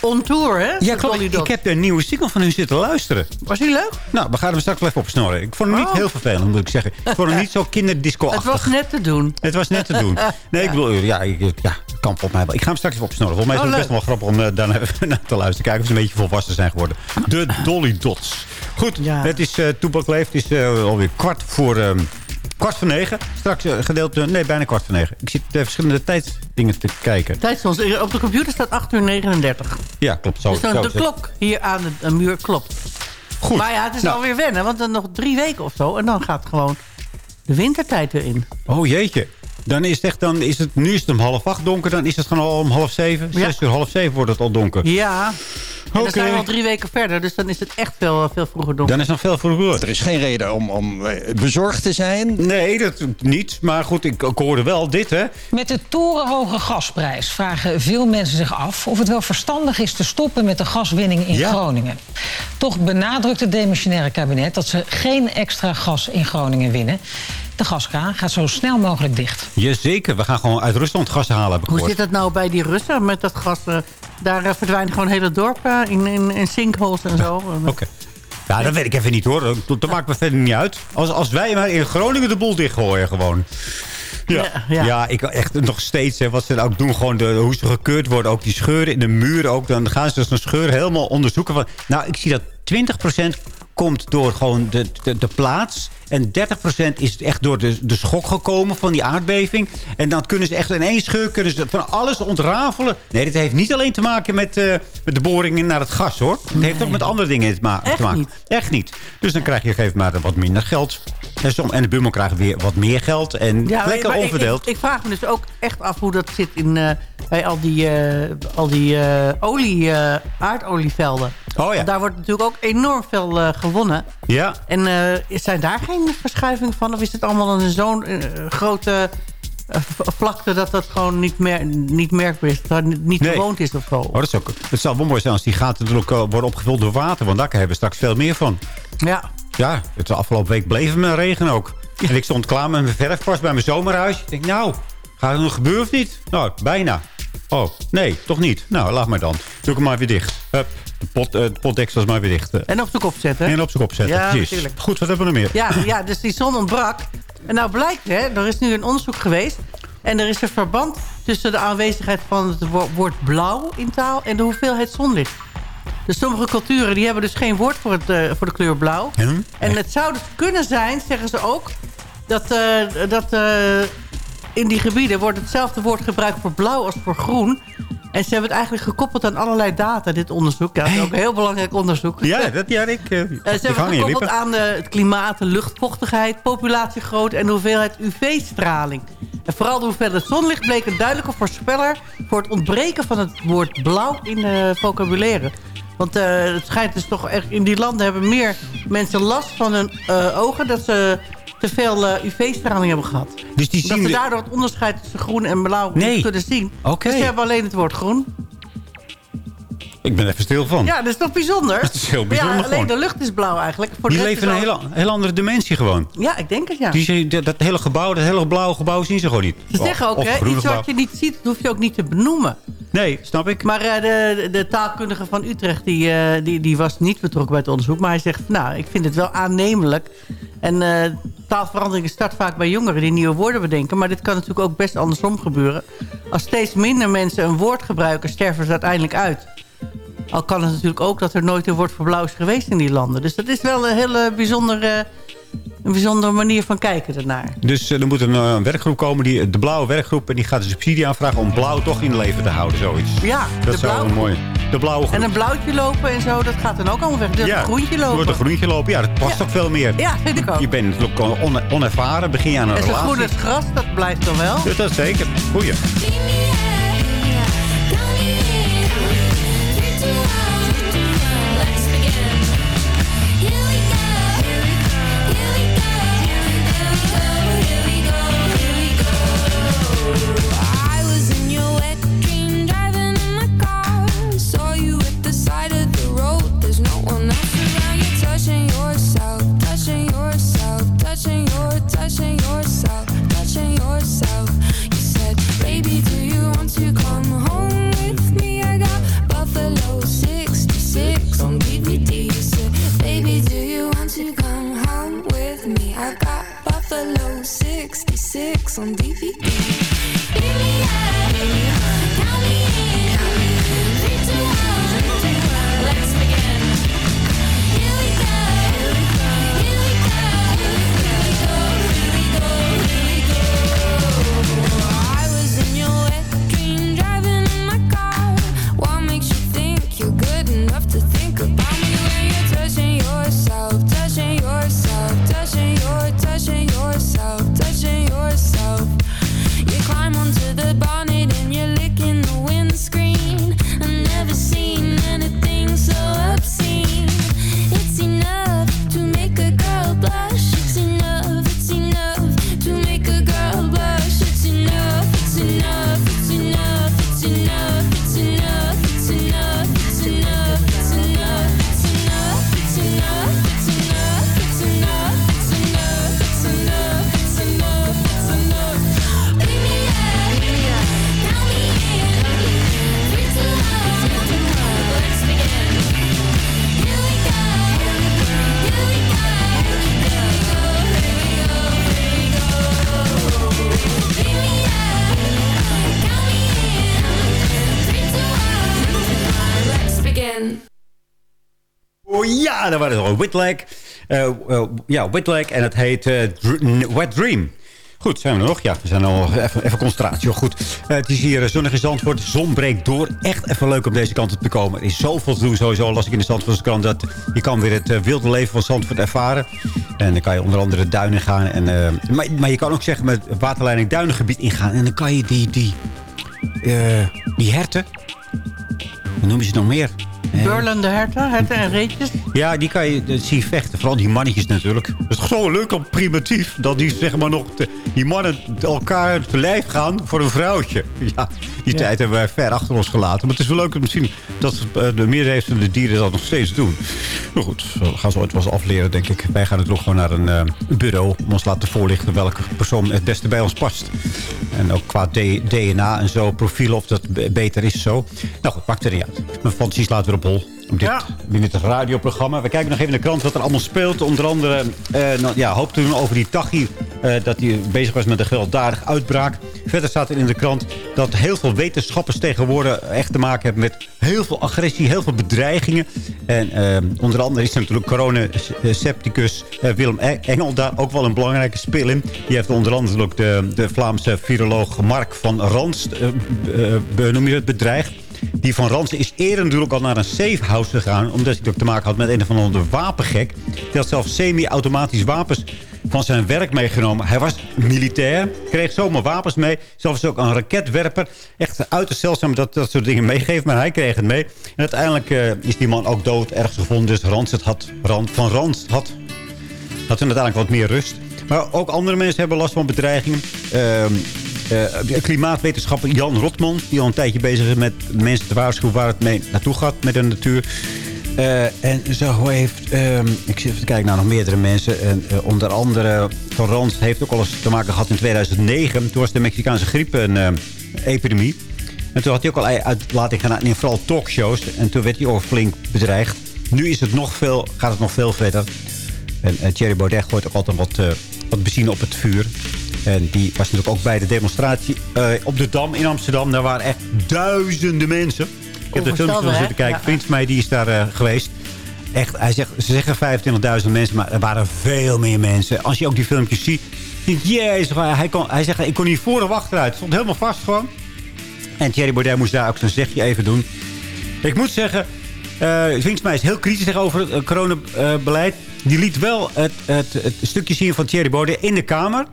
on tour, hè? Ja, klopt. Ik, ik heb een nieuwe single van hun zitten luisteren. Was die leuk? Nou, we gaan hem straks wel even opsnorren. Ik vond hem niet Oh. heel vervelend, moet ik zeggen. Ik vond hem niet zo kinderdisco Het was net te doen. Het was net te doen. Nee, ik bedoel, ja, ik, ja, kan op mij wel. Ik ga hem straks even opsnorren. Volgens mij is Oh, het best wel grappig om eh, daarna even naar te luisteren. Kijken of ze een beetje volwassen zijn geworden. De Dolly Dots. Goed, het is uh, Toepak Leeft. Het is eh, alweer kwart voor... ehm, kwart voor negen. Straks eh, gedeeld... eh, nee, bijna kwart voor negen. Ik zit de verschillende tijdsdingen te kijken. Tijdsoms. Eh, Op de computer staat 8 uur 39. Ja, klopt. Zo, dus dan zo de klok hier aan de, de muur klopt. Goed. Maar ja, het is Nou. alweer wennen. Want dan nog drie weken of zo. En dan gaat gewoon de wintertijd weer in. Oh jeetje. Dan is het echt, dan is het, nu is het om half acht donker. Dan is het gewoon al om half zeven. Zes uur, half zeven wordt het al donker. Ja. En dan Oké. zijn we al drie weken verder. Dus dan is het echt veel, veel vroeger donker. Dan is nog veel vroeger. Er is geen reden om, om eh, bezorgd te zijn. Nee, dat niet. Maar goed, ik, ik hoorde wel dit, hè. Met de torenhoge gasprijs vragen veel mensen zich af... of het wel verstandig is te stoppen met de gaswinning in Groningen. Toch benadrukt het demissionaire kabinet... dat ze geen extra gas in Groningen winnen. De gaskraan gaat zo snel mogelijk dicht. Jazeker, we gaan gewoon uit Rusland gas halen, heb ik Hoe zit het nou bij die Russen met dat gas? eh, daar eh, verdwijnen gewoon hele dorpen in, in, in sinkholes en zo. Oké. Ja, dat weet ik even niet, hoor. Dat, dat maakt me verder niet uit. Als, als wij maar in Groningen de boel dichtgooien, gewoon. Ja, ja. ik echt nog steeds, hè, wat ze dan ook doen, gewoon de, hoe ze gekeurd worden. Ook die scheuren in de muren, ook, dan gaan ze dus een scheur helemaal onderzoeken. Van, nou, ik zie dat 20% komt door gewoon de, de, de plaats. En 30% is echt door de, de schok gekomen van die aardbeving. En dan kunnen ze echt in één scheur kunnen ze van alles ontrafelen. Nee, dit heeft niet alleen te maken met, eh, met de boringen naar het gas, hoor. Het heeft ook met andere dingen te, ma- te maken. niet. Echt niet. Dus dan krijg je gegeven moment wat minder geld. En, som, en de buurman krijgt weer wat meer geld. En lekker maar ik- onverdeeld. Ik, ik, vraag me dus ook echt af hoe dat zit in, eh, bij al die, eh, al die olie, aardolievelden. Oh ja. Daar wordt natuurlijk ook enorm veel gewonnen. Ja. En zijn daar geen verschuiving van? Of is het allemaal in zo'n eh, grote eh, vlakte... dat dat gewoon niet, mer niet merkbaar is? Dat het niet Nee. bewoond is of zo? Oh, dat is ook, het zal wel mooi zijn als die gaten natuurlijk eh, worden opgevuld door water. Want daar hebben we straks veel meer van. Ja. Ja, het de afgelopen week bleef het regen ook. En ik stond klaar met mijn verfkwast bij mijn zomerhuis. Ik denk, nou, gaat het nog gebeuren of niet? Nou, bijna. Oh, nee, toch niet. Nou, laat maar dan. Doe ik hem maar weer dicht. Hup, pot, eh, de potdeksel is maar weer dicht. eh. En op zijn kop zetten. En op zijn kop zetten, Ja, precies. natuurlijk. Goed, wat hebben we nog meer? Ja, ja, dus die zon ontbrak. En nou blijkt, hè, er is nu een onderzoek geweest... en er is een verband tussen de aanwezigheid van het wo- woord blauw in taal... en de hoeveelheid zonlicht. Dus sommige culturen die hebben dus geen woord voor, het, eh, voor de kleur blauw. En het zou dus kunnen zijn, zeggen ze ook... dat, eh, dat eh, in die gebieden wordt hetzelfde woord gebruikt voor blauw als voor groen... En ze hebben het eigenlijk gekoppeld aan allerlei data, dit onderzoek. Ja, dat is ook een heel belangrijk onderzoek. Ja, dat, ja ik, eh, Eh, ik ze hebben het gekoppeld aan de, het klimaat, de luchtvochtigheid, populatiegrootte en de hoeveelheid UV-straling. En vooral de hoeveelheid zonlicht bleek een duidelijke voorspeller voor het ontbreken van het woord blauw in de vocabulaire. Want eh, het schijnt dus toch echt, in die landen hebben meer mensen last van hun eh, ogen dat ze te veel eh, UV-straling hebben gehad. Dus die dat zien ze de- daardoor het onderscheid tussen groen en blauw Nee. niet kunnen zien. Dus ze hebben alleen het woord groen. Ik ben even stil van. Ja, dat is toch bijzonder? Dat is heel bijzonder Ja, alleen gewoon. de lucht is blauw eigenlijk. Voor Die leven in een hele, hele andere dimensie gewoon. Ja, ik denk het, ja. Die, dat, dat hele gebouw, dat hele blauwe gebouw zien ze gewoon niet. Ze zeggen ook, hè, iets wat je niet ziet, dat hoef je ook niet te benoemen. Nee, snap ik. Maar eh, de, de taalkundige van Utrecht, die, eh, die, die was niet betrokken bij het onderzoek. Maar hij zegt, nou, ik vind het wel aannemelijk. En eh, taalverandering start vaak bij jongeren die nieuwe woorden bedenken. Maar dit kan natuurlijk ook best andersom gebeuren. Als steeds minder mensen een woord gebruiken, sterven ze uiteindelijk uit. Al kan het natuurlijk ook dat er nooit een woord voor blauw is geweest in die landen. Dus dat is wel een hele bijzondere, een bijzondere manier van kijken ernaar. Dus eh, er moet een, eh, een werkgroep komen, die, de blauwe werkgroep... en die gaat een subsidie aanvragen om blauw toch in leven te houden, zoiets. Ja, dat de zou wel blauw- mooi. De blauwe groep. En een blauwtje lopen en zo, dat gaat dan ook allemaal weg. Dus ja, een groentje lopen. wordt een groentje lopen. Ja, dat past ook veel meer. Ja, vind ik ook. Je bent on- onervaren, begin je aan een En zo relatie. groen als gras, dat blijft dan wel. Dus dat is zeker. Goeie. Ja, daar waren ze al. Whitlag. Eh, eh, ja, Whitlag. En het heet eh, Wet Dream. Goed, zijn we er nog? Ja, we zijn al even, even concentratie. Goed. Het is hier zonnig in Zandvoort. Zon breekt door. Echt even leuk om deze kant op te komen. Er is zoveel te doen sowieso. Las ik in de Zandvoortse krant dat je kan weer het wilde leven van Zandvoort ervaren. En dan kan je onder andere duinen gaan. En, maar, maar je kan ook zeggen met waterleiding duinengebied ingaan. En dan kan je die, die, eh, die herten... Hoe noem je ze nog meer? Burlende herten, herten en reetjes. ja, die kan je dat zie je vechten. Vooral die mannetjes natuurlijk. Het is zo leuk om primitief. Dat die zeg maar nog te- die mannen elkaar te lijf gaan voor een vrouwtje. Ja, die tijd hebben wij ver achter ons gelaten. Maar het is wel leuk om te zien dat eh, de meerderheid van de dieren dat nog steeds doen. Maar goed, we gaan ze ooit wel eens afleren, denk ik. Wij gaan natuurlijk gewoon naar een eh, bureau om ons laten voorlichten welke persoon het beste bij ons past. En ook qua D- DNA en zo, profiel of dat be- beter is zo. Nou goed, maakt er niet uit. Mijn fantasie slaat op dit, in dit radioprogramma. We kijken nog even in de krant wat er allemaal speelt. Onder andere eh, nou, ja, hoop te doen over die Tachi. eh, dat hij bezig was met een gewelddadige uitbraak. Verder staat er in de krant dat heel veel wetenschappers tegenwoordig echt te maken hebben met heel veel agressie, heel veel bedreigingen. En eh, onder andere is er natuurlijk corona-septicus eh, Willem Engel daar ook wel een belangrijke spil in. Die heeft onder andere ook de, de Vlaamse viroloog Mark van Ranst, eh, noem je het, bedreigd. Die van Ransen is eerder natuurlijk al naar een safe house gegaan. Omdat hij te maken had met een of andere wapengek. Die had zelfs semi-automatisch wapens van zijn werk meegenomen. Hij was militair, kreeg zomaar wapens mee. Zelfs ook een raketwerper. Echt uiterst zeldzaam dat dat soort dingen meegeeft. Maar hij kreeg het mee. En uiteindelijk eh, is die man ook dood ergens gevonden. Dus Rans het had, van Rans had, had uiteindelijk wat meer rust. Maar ook andere mensen hebben last van bedreigingen. Ehm, eh, klimaatwetenschapper Jan Rotman, die al een tijdje bezig is met mensen te waarschuwen waar het mee naartoe gaat met de natuur. Eh, en zo heeft, ehm, ik zit even te kijken naar nog meerdere mensen. En, eh, onder andere Van Rans heeft ook al eens te maken gehad in 2009. Toen was de Mexicaanse griep een epidemie. En toen had hij ook al uitlating gedaan in vooral talkshows. En toen werd hij ook flink bedreigd. Nu is het nog veel, gaat het nog veel verder. En Thierry Baudet gooit ook altijd wat, wat benzine op het vuur. En die was natuurlijk ook bij de demonstratie eh, op de Dam in Amsterdam. Daar waren echt duizenden mensen. Ik heb de filmpjes zitten kijken. Vriend van mij die is daar eh, geweest. Echt, hij zegt, ze zeggen 25.000 mensen, maar er waren veel meer mensen. Als je ook die filmpjes ziet, denk je, jezus, hij, kon, hij zegt, ik kon niet voor of achteruit. Het stond helemaal vast gewoon. En Thierry Baudet moest daar ook zijn zegje even doen. Ik moet zeggen, van mij is heel kritisch tegenover het coronabeleid. Die liet wel het, het, het stukje zien van Thierry Baudet in de Kamer.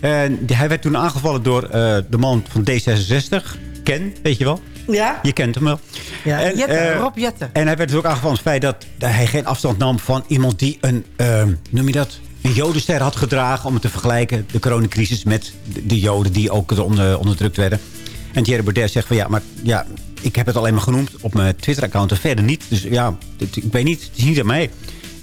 En hij werd toen aangevallen door eh, de man van D66. Ken, weet je wel? Ja? Je kent hem wel. Ja, En, Jette, eh, Rob Jette. En hij werd dus ook aangevallen van het feit dat hij geen afstand nam van iemand die een, ehm, noem je dat, een jodenster had gedragen. Om het te vergelijken, de coronacrisis, met de, de joden die ook onder, onderdrukt werden. En Thierry Baudet zegt van ja, maar ja, ik heb het alleen maar genoemd op mijn Twitter-account en verder niet. Dus ja, dit- ik weet niet, het is niet aan mij.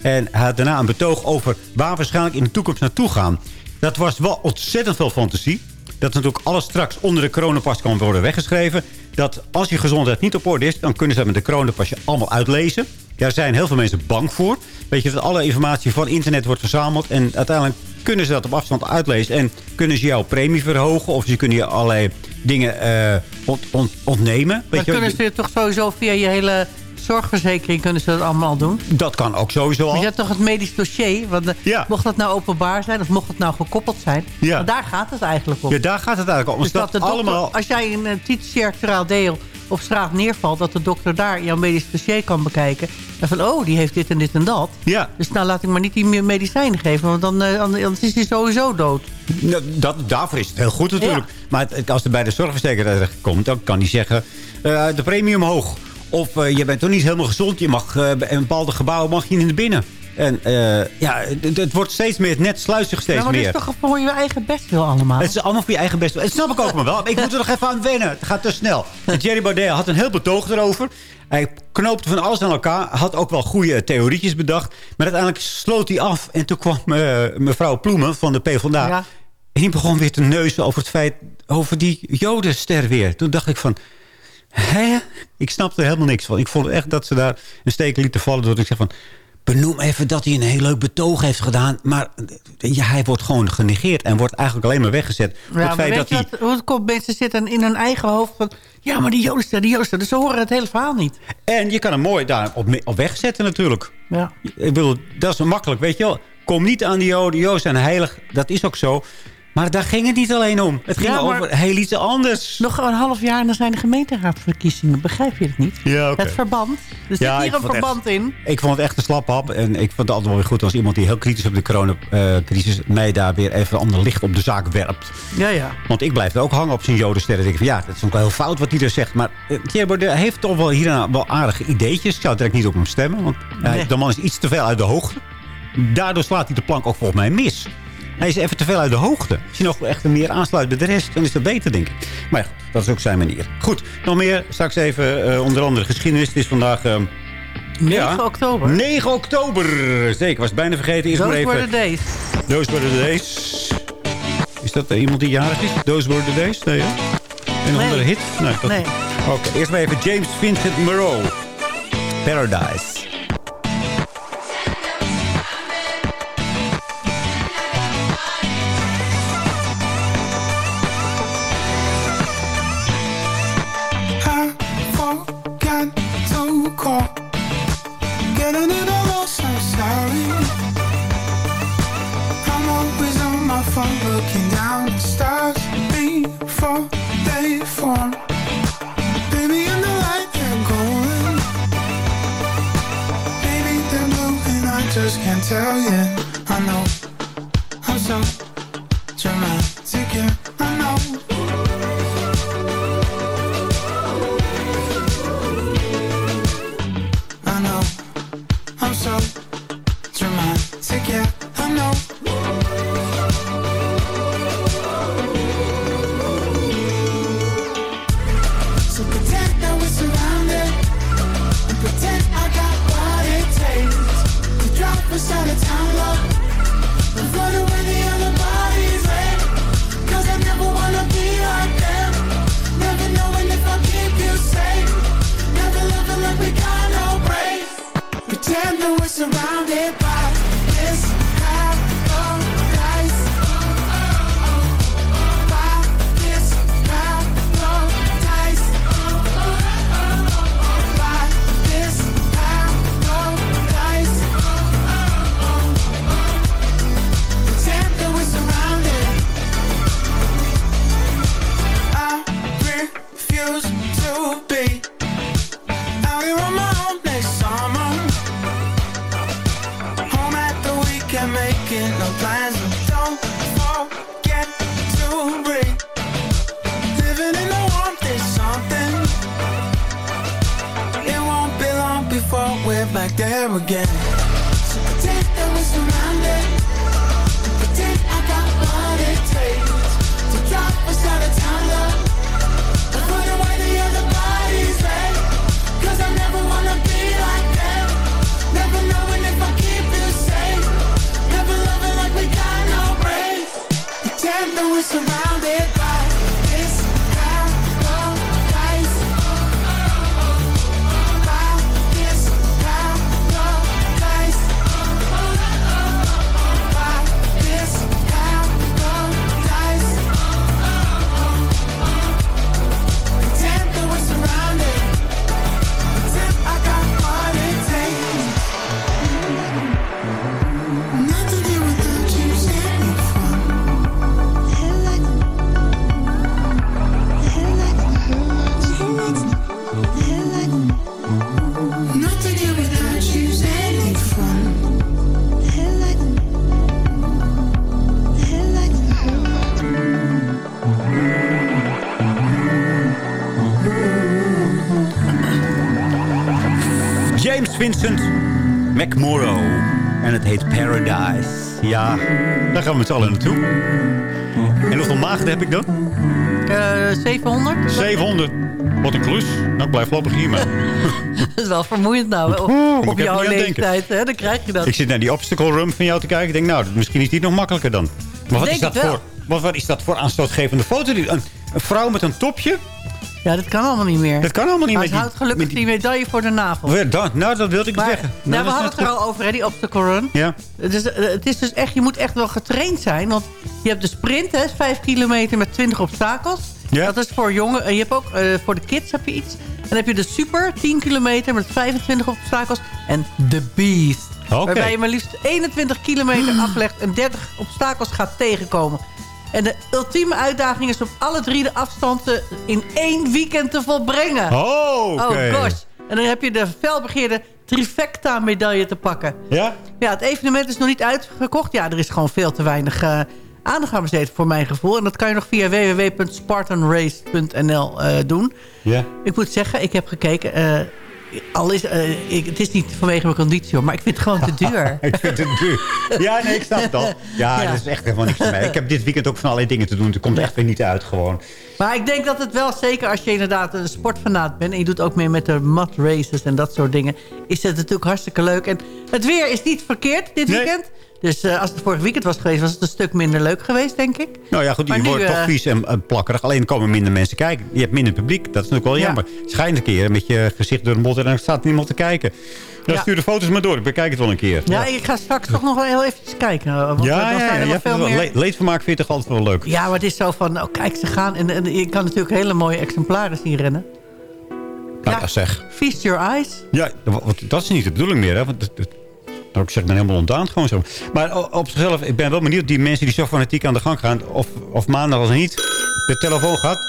En hij had daarna een betoog over waar waarschijnlijk in de toekomst naartoe gaan. Dat was wel ontzettend veel fantasie. Dat natuurlijk alles straks onder de coronapas kan worden weggeschreven. Dat als je gezondheid niet op orde is... dan kunnen ze dat met de coronapasje allemaal uitlezen. Daar zijn heel veel mensen bang voor. Weet je, dat alle informatie van internet wordt verzameld... en uiteindelijk kunnen ze dat op afstand uitlezen. En kunnen ze jouw premie verhogen. Of ze kunnen je allerlei dingen eh, ont- ont- ontnemen. Weet je, kunnen ze toch sowieso via je hele zorgverzekering kunnen ze dat allemaal doen. Dat kan ook sowieso Maar al. je hebt toch het medisch dossier? Want, eh, Mocht dat nou openbaar zijn of mocht het nou gekoppeld zijn? Ja. Want daar gaat het eigenlijk om. Ja, daar gaat het eigenlijk om. Dus Als dat dokter, allemaal... als jij een uh, titelcercraal deel op straat neervalt... dat de dokter daar jouw medisch dossier kan bekijken. En van, oh, die heeft dit en dit en dat. Ja. Dus nou laat ik maar niet die me- medicijnen geven. Want dan, eh, anders is hij sowieso dood. Nou, dat, daarvoor is het heel goed natuurlijk. Maar het- als het bij de zorgverzekeraar komt, dan kan die zeggen... eh, de premie omhoog. Of eh, je bent toch niet helemaal gezond. Je mag bij een bepaalde gebouwen mag je niet naar binnen. En eh, ja, het, het wordt steeds meer... Het net sluit zich steeds Ja, maar meer. dit is toch voor je eigen best wil allemaal? Het is allemaal voor je eigen best. Dat snap ik ook maar wel. Maar ik moet er nog even aan wennen. Het gaat te snel. Thierry Baudet had een heel betoog erover. Hij knoopte van alles aan elkaar. Had ook wel goede theorietjes bedacht. Maar uiteindelijk sloot hij af. En toen kwam mevrouw Ploemen van de PvdA. Ja. En die begon weer te neuzen over het feit... over die jodenster weer. Toen dacht ik van... Hè? Ik snapte er helemaal niks van. Ik vond echt dat ze daar een steek lieten vallen. Doordat ik zeg van... Benoem even dat hij een heel leuk betoog heeft gedaan. Maar ja, hij wordt gewoon genegeerd. En wordt eigenlijk alleen maar weggezet. Ja, het maar feit weet dat je hij... wat, hoe het komt? Mensen zitten in hun eigen hoofd van... Ja, maar die Joodster, die Joodster. Dus ze horen het hele verhaal niet. En je kan hem mooi daar op, op wegzetten natuurlijk. Ja. Ik bedoel, dat is makkelijk, weet je wel. Kom niet aan die Joden. Joden zijn heilig. Dat is ook zo. Maar daar ging het niet alleen om. Het ging Ja, maar- over heel iets anders. Nog een half jaar en dan zijn de gemeenteraadsverkiezingen. Begrijp je het niet? Ja. Het verband. Er zit Ja, hier een verband in. Ik vond het echt een slaphap. En ik vond het altijd wel weer goed als iemand die heel kritisch op de coronacrisis... mij daar weer even ander licht op de zaak werpt. Ja, ja. Want ik blijf er ook hangen op zijn jodensterren. Ik denk van ja, dat is ook wel heel fout wat hij er zegt. Maar Thierry Baudet heeft toch wel hier wel aardige ideetjes. Ik zou direct niet op hem stemmen. Want hij- Nee. de man is iets te veel uit de hoogte. Daardoor slaat hij de plank ook volgens mij mis. Hij is even te veel uit de hoogte. Als je nog echt meer aansluit bij de rest, dan is dat beter, denk ik. Maar ja, dat is ook zijn manier. Goed, nog meer. Straks even eh, onder andere geschiedenis. Het is vandaag... eh, 9 oktober. 9 oktober. Zeker, was het bijna vergeten. Eerst maar Those even... were the days. Those were the days. Is dat eh, iemand die jarig is? Those were the days? Nee, hè? Een Nee. andere hit? Nee. Dat... Nee. Oké, eerst maar even James Vincent Moreau. Paradise. Just can't tell yet. I know Vincent McMorrow. En het heet Paradise. Ja, daar gaan we met z'n allen naartoe. En hoeveel maagden heb ik dan? Eh 700? 700. Wat een klus. Nou, ik blijf voorlopig hier maar. dat is wel vermoeiend nou. Op, Oeh, jouw leeftijd, hè? dan krijg je dat. Ik zit naar die obstacle room van jou te kijken. Ik denk, nou, misschien is die nog makkelijker dan. Maar wat Denk is dat voor... Wat, wat is dat voor aanstootgevende foto? Een vrouw met een topje? Ja, dat kan allemaal niet meer. Dat kan allemaal niet maar meer. ze houdt gelukkig die medaille voor de navel. Nou, dat wilde ik Maar, zeggen. nou, we dat is hadden het er goed. al over, hè, die obstacle run. Ja. Het is, eh, het is dus echt, je moet echt wel getraind zijn. Want je hebt de sprint, hè, 5 kilometer met 20 obstakels. Ja. Dat is voor jongen. En je hebt ook eh, voor de kids heb je iets. En dan heb je de super, 10 kilometer met 25 obstakels. En de beast. Waarbij je maar liefst 21 kilometer aflegt en 30 obstakels gaat tegenkomen. En de ultieme uitdaging is om alle drie de afstanden in één weekend te volbrengen. Oh, oké. Oh gosh. En dan heb je de felbegeerde trifecta-medaille te pakken. Ja? Ja, het evenement is nog niet uitgekocht. Ja, er is gewoon veel te weinig aandacht aan besteed voor mijn gevoel. En dat kan je nog via www.spartanrace.nl eh, doen. Ja. Ik moet zeggen, ik heb gekeken. eh, al is, eh, ik, het is niet vanwege mijn conditie hoor, maar ik vind het gewoon te duur. ik vind het duur. Ja, nee, ik snap al. Ja, Ja. dat is echt helemaal niks voor mij. Ik heb dit weekend ook van allerlei dingen te doen. Het komt echt weer niet uit gewoon. Maar ik denk dat het wel, zeker als je inderdaad een sportfanaat bent... en je doet ook mee met de mud races en dat soort dingen... is het natuurlijk hartstikke leuk. En het weer is niet verkeerd dit Nee. weekend. Dus eh, als het vorig weekend was geweest... was het een stuk minder leuk geweest, denk ik. Nou ja, goed, Maar je nu, wordt toch eh, vies en, en plakkerig. Alleen komen minder mensen kijken. Je hebt minder publiek. Dat is natuurlijk wel Ja. jammer. Schijn een keer met je gezicht door de modder... en dan staat niemand te kijken. Dan Ja. stuur de foto's maar door. Ik bekijk het wel een keer. Ja, ik ga straks toch nog wel heel even kijken. eh, Want ja, dan ja, ja, veel meer... le- leedvermaak vind je toch altijd wel leuk? Ja, maar het is zo van, oh, kijk, ze gaan. En, en je kan natuurlijk hele mooie exemplaren zien rennen. Nou, ja, zeg. Feast your eyes. Ja, dat is niet de bedoeling meer. Hè? Want het, het, nou, ik zeg dan helemaal ontdaan gewoon zo. Maar op zichzelf, ik ben wel benieuwd... die mensen die zo fanatiek aan de gang gaan... of, of maandag als niet de telefoon gaat.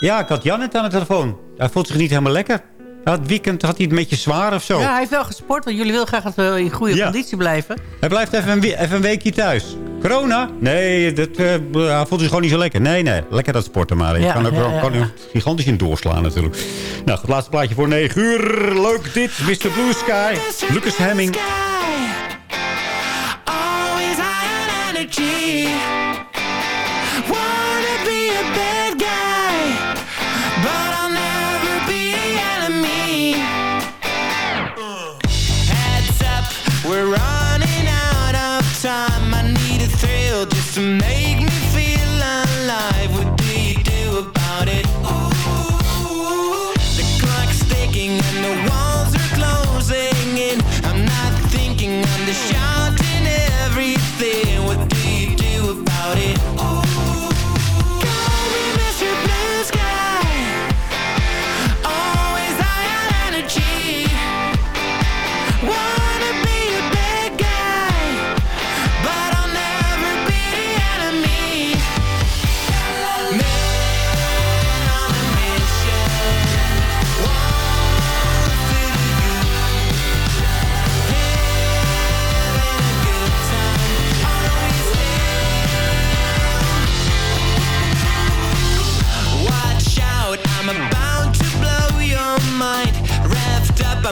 Ja, ik had Jan net aan de telefoon. Hij voelt zich niet helemaal lekker. Hij had het weekend had hij het een beetje zwaar of zo. Ja, hij heeft wel gesport, want jullie willen graag dat we in goede Ja. conditie blijven. Hij blijft even een, even een weekje thuis. Corona? Nee, dat, eh, hij voelt zich gewoon niet zo lekker. Nee, nee, lekker dat sporten maar. Je Ja, kan ook ja, kan er gigantisch in doorslaan natuurlijk. Nou, het laatste plaatje voor 9 uur. Leuk dit, Mr. Blue Sky. Lucas Hemming. Energy.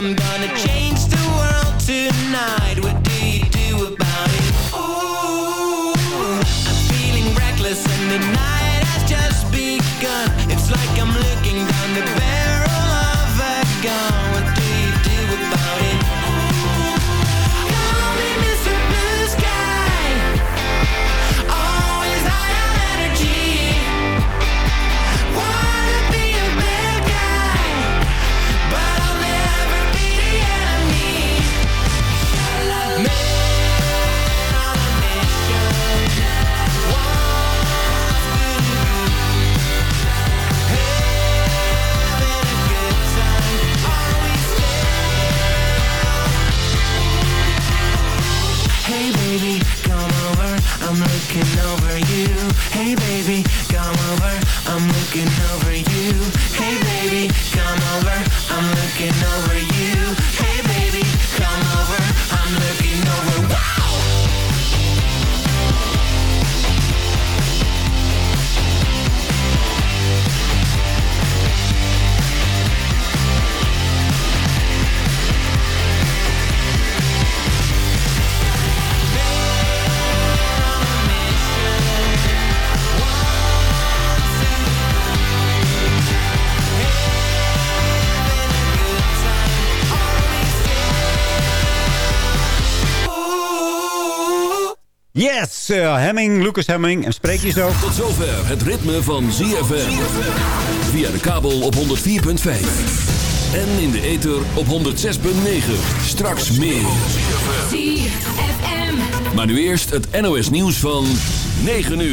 I'm gonna change the world tonight. What do you do about it? Ooh, I'm feeling reckless and the night has just begun. It's like I'm looking down the barrel baby, come over, I'm looking over Eh, Hemming, Lucas Hemming. En spreek je zo. Tot zover het ritme van ZFM. Via de kabel op 104.5. En in de ether op 106.9. Straks meer. Maar nu eerst het NOS nieuws van 9 uur.